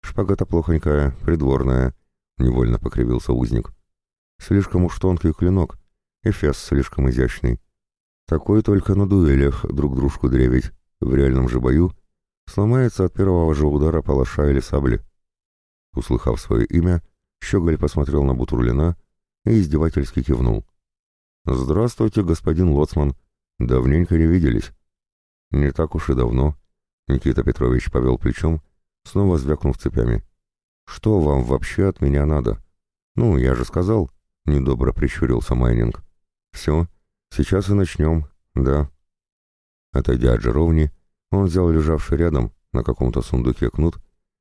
Шпага-то плохонькая, придворная, невольно покривился узник. Слишком уж тонкий клинок, эфес слишком изящный. Такой только на дуэлях друг дружку древить, в реальном же бою сломается от первого же удара палаша или сабли. Услыхав свое имя, Щеголь посмотрел на Бутурлина и издевательски кивнул. «Здравствуйте, господин Лоцман. Давненько не виделись». «Не так уж и давно», — Никита Петрович повел плечом, снова звякнув цепями. «Что вам вообще от меня надо?» «Ну, я же сказал», — недобро прищурился Майнинг. «Все, сейчас и начнем, да». Отойдя от жаровни, он взял лежавший рядом на каком-то сундуке кнут,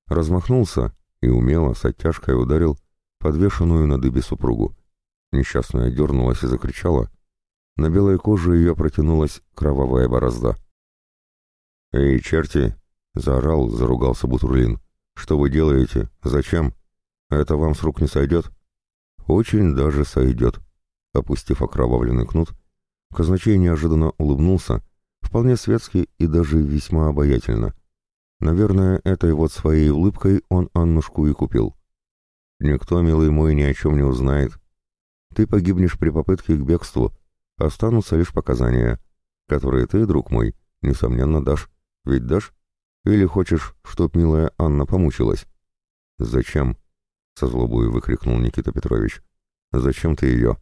размахнулся и умело с оттяжкой ударил подвешенную на дыбе супругу. Несчастная дернулась и закричала. На белой коже ее протянулась кровавая борозда. «Эй, черти!» — заорал, заругался Бутурлин. «Что вы делаете? Зачем? Это вам с рук не сойдет?» «Очень даже сойдет», — опустив окровавленный кнут, казначей неожиданно улыбнулся, вполне светски и даже весьма обаятельно. Наверное, этой вот своей улыбкой он Аннушку и купил. «Никто, милый мой, ни о чем не узнает. Ты погибнешь при попытке к бегству. Останутся лишь показания, которые ты, друг мой, несомненно, дашь. Ведь дашь? Или хочешь, чтоб милая Анна помучилась?» «Зачем?» — со злобой выкрикнул Никита Петрович. «Зачем ты ее?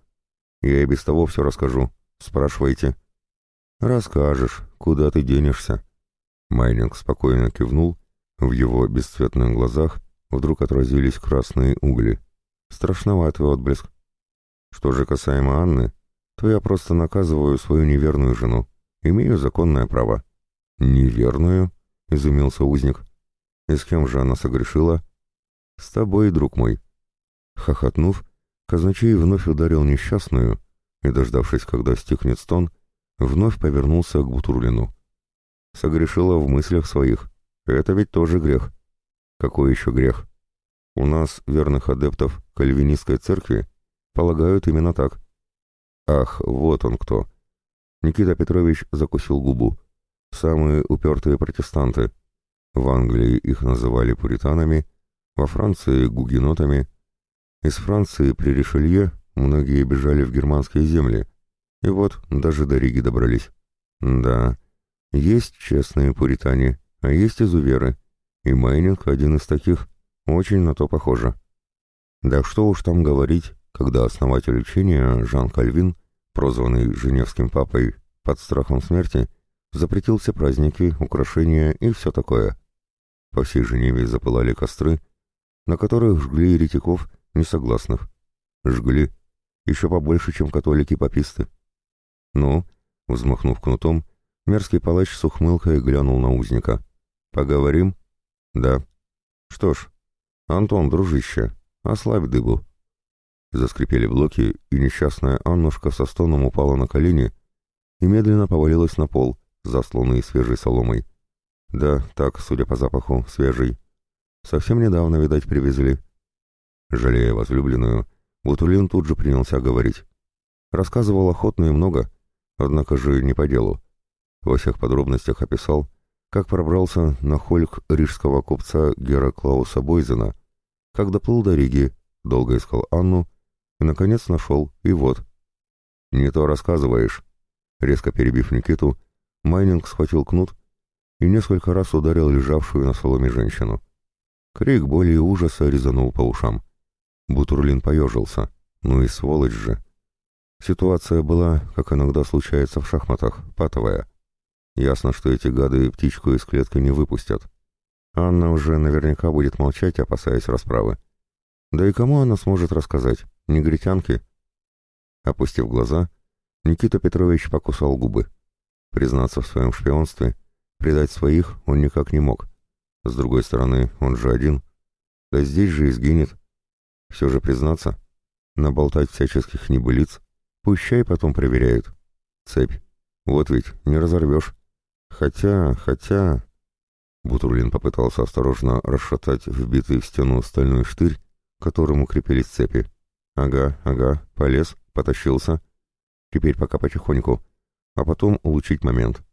Я и без того все расскажу. Спрашивайте». «Расскажешь, куда ты денешься?» Майнинг спокойно кивнул, в его бесцветных глазах вдруг отразились красные угли. Страшноватый отблеск. Что же касаемо Анны, то я просто наказываю свою неверную жену. Имею законное право. «Неверную?» — изумился узник. «И с кем же она согрешила?» «С тобой, друг мой». Хохотнув, казначей вновь ударил несчастную и, дождавшись, когда стихнет стон, вновь повернулся к Бутурлину. «Согрешила в мыслях своих. Это ведь тоже грех. Какой еще грех? У нас, верных адептов кальвинистской церкви, полагают именно так. Ах, вот он кто. Никита Петрович закусил губу. Самые упертые протестанты. В Англии их называли пуританами, во Франции — гугенотами. Из Франции при Ришелье многие бежали в германские земли. И вот даже до Риги добрались. Да, есть честные пуритане, а есть изуверы. И майнинг один из таких, очень на то похоже. Да что уж там говорить, когда основатель учения Жан Кальвин, прозванный Женевским папой под страхом смерти, запретил все праздники, украшения и все такое. По всей Женеве запылали костры, на которых жгли еретиков, несогласных. Жгли, еще побольше, чем католики-пописты. Ну, взмахнув кнутом, мерзкий палач с ухмылкой глянул на узника. «Поговорим?» «Да». «Что ж, Антон, дружище, ослабь дыбу». Заскрипели блоки, и несчастная Аннушка со стоном упала на колени и медленно повалилась на пол, засланный свежей соломой. Да, так, судя по запаху, свежий. Совсем недавно, видать, привезли. Жалея возлюбленную, Бутулин тут же принялся говорить. Рассказывал охотно и много, однако же не по делу. Во всех подробностях описал, как пробрался на хольк рижского купца Гера Клауса Бойзена, как доплыл до Риги, долго искал Анну, и, наконец, нашел, и вот. «Не то рассказываешь». Резко перебив Никиту, Майнинг схватил кнут и несколько раз ударил лежавшую на соломе женщину. Крик боли и ужаса резанул по ушам. Бутурлин поежился. Ну и сволочь же. Ситуация была, как иногда случается в шахматах, патовая. Ясно, что эти гады птичку из клетки не выпустят. Анна уже наверняка будет молчать, опасаясь расправы. Да и кому она сможет рассказать? Негритянке? Опустив глаза, Никита Петрович покусал губы. Признаться в своем шпионстве, предать своих он никак не мог. С другой стороны, он же один. Да здесь же и сгинет. Все же признаться, наболтать всяческих небылиц, пущай потом проверяют. Цепь. Вот ведь, не разорвешь. Хотя, хотя... Бутурлин попытался осторожно расшатать вбитый в стену стальной штырь, к которому крепились цепи. Ага, ага, полез, потащился. Теперь пока потихоньку, а потом улучшить момент.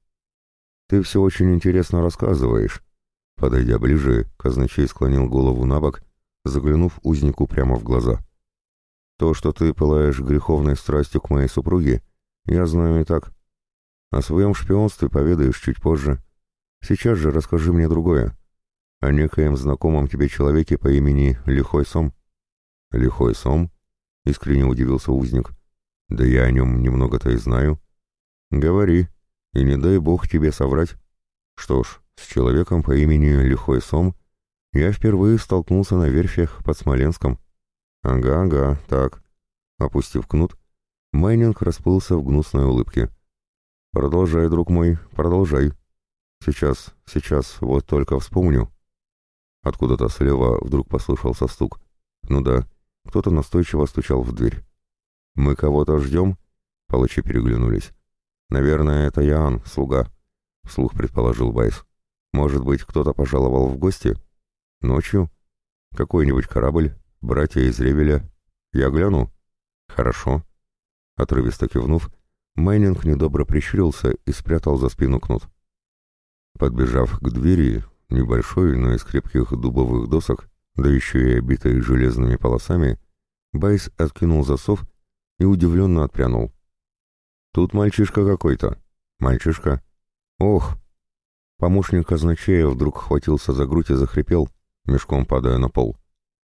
Ты все очень интересно рассказываешь. Подойдя ближе, казначей склонил голову на бок, заглянув узнику прямо в глаза. То, что ты пылаешь греховной страстью к моей супруге, я знаю и так. О своем шпионстве поведаешь чуть позже. Сейчас же расскажи мне другое. О некоем знакомом тебе человеке по имени Лихой Сом. Лихой Сом? Искренне удивился узник. Да я о нем немного-то и знаю. Говори, и не дай бог тебе соврать. Что ж, с человеком по имени Лихой Сом я впервые столкнулся на верфях под Смоленском. Ага, ага, так. Опустив кнут, Майнинг расплылся в гнусной улыбке. «Продолжай, друг мой, продолжай. Сейчас, сейчас, вот только вспомню». Откуда-то слева вдруг послышался стук. «Ну да, кто-то настойчиво стучал в дверь». «Мы кого-то ждем?» Палачи переглянулись. «Наверное, это Ян, слуга», — вслух предположил Байс. «Может быть, кто-то пожаловал в гости? Ночью? Какой-нибудь корабль? Братья из Ревеля? Я гляну?» «Хорошо». Отрывисто кивнув, Майнинг недобро прищурился и спрятал за спину кнут. Подбежав к двери, небольшой, но из крепких дубовых досок, да еще и обитой железными полосами, Байс откинул засов и удивленно отпрянул. «Тут мальчишка какой-то. Мальчишка. Ох!» Помощник казначея вдруг схватился за грудь и захрипел, мешком падая на пол.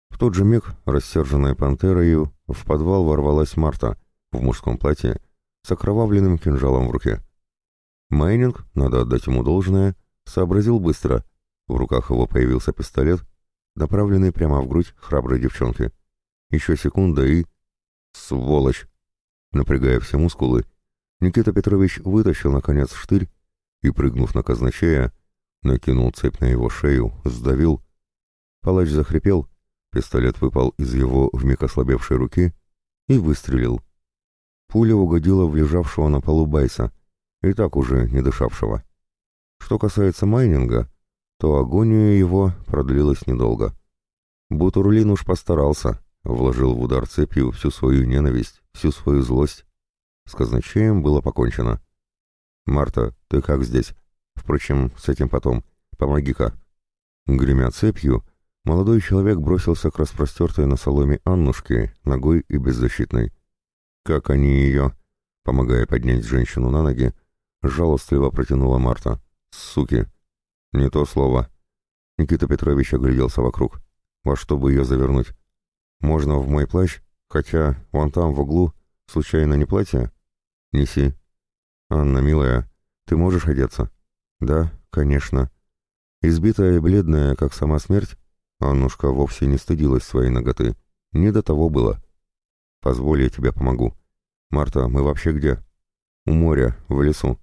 В тот же миг, рассерженная пантерою, в подвал ворвалась Марта в мужском платье с окровавленным кинжалом в руке. Майнинг, надо отдать ему должное, сообразил быстро. В руках его появился пистолет, направленный прямо в грудь храброй девчонки. Еще секунда и... Сволочь! Напрягая все мускулы, Никита Петрович вытащил, наконец, штырь и, прыгнув на казначея, накинул цепь на его шею, сдавил. Палач захрипел, пистолет выпал из его вмиг ослабевшей руки и выстрелил. Пуля угодила в лежавшего на полу Байса, и так уже не дышавшего. Что касается майнинга, то агония его продлилась недолго. Бутурлин уж постарался, вложил в удар цепью всю свою ненависть, всю свою злость. С казначеем было покончено. «Марта, ты как здесь? Впрочем, с этим потом. Помоги-ка». Гремя цепью, молодой человек бросился к распростертой на соломе Аннушке, ногой и беззащитной. «Как они ее?» Помогая поднять женщину на ноги, жалостливо протянула Марта. «Суки!» «Не то слово». Никита Петрович огляделся вокруг. «Во что бы ее завернуть?» «Можно в мой плащ, хотя вон там в углу, случайно не платье?» «Неси». «Анна, милая, ты можешь одеться?» «Да, конечно». Избитая и бледная, как сама смерть, Аннушка вовсе не стыдилась своей ноготы. Не до того было. Позволь, я тебе помогу. Марта, мы вообще где? У моря, в лесу.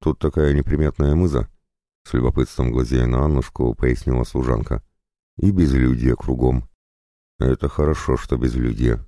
Тут такая неприметная мыза. С любопытством глазея на Аннушку, пояснила служанка. И безлюдье кругом. Это хорошо, что безлюдье.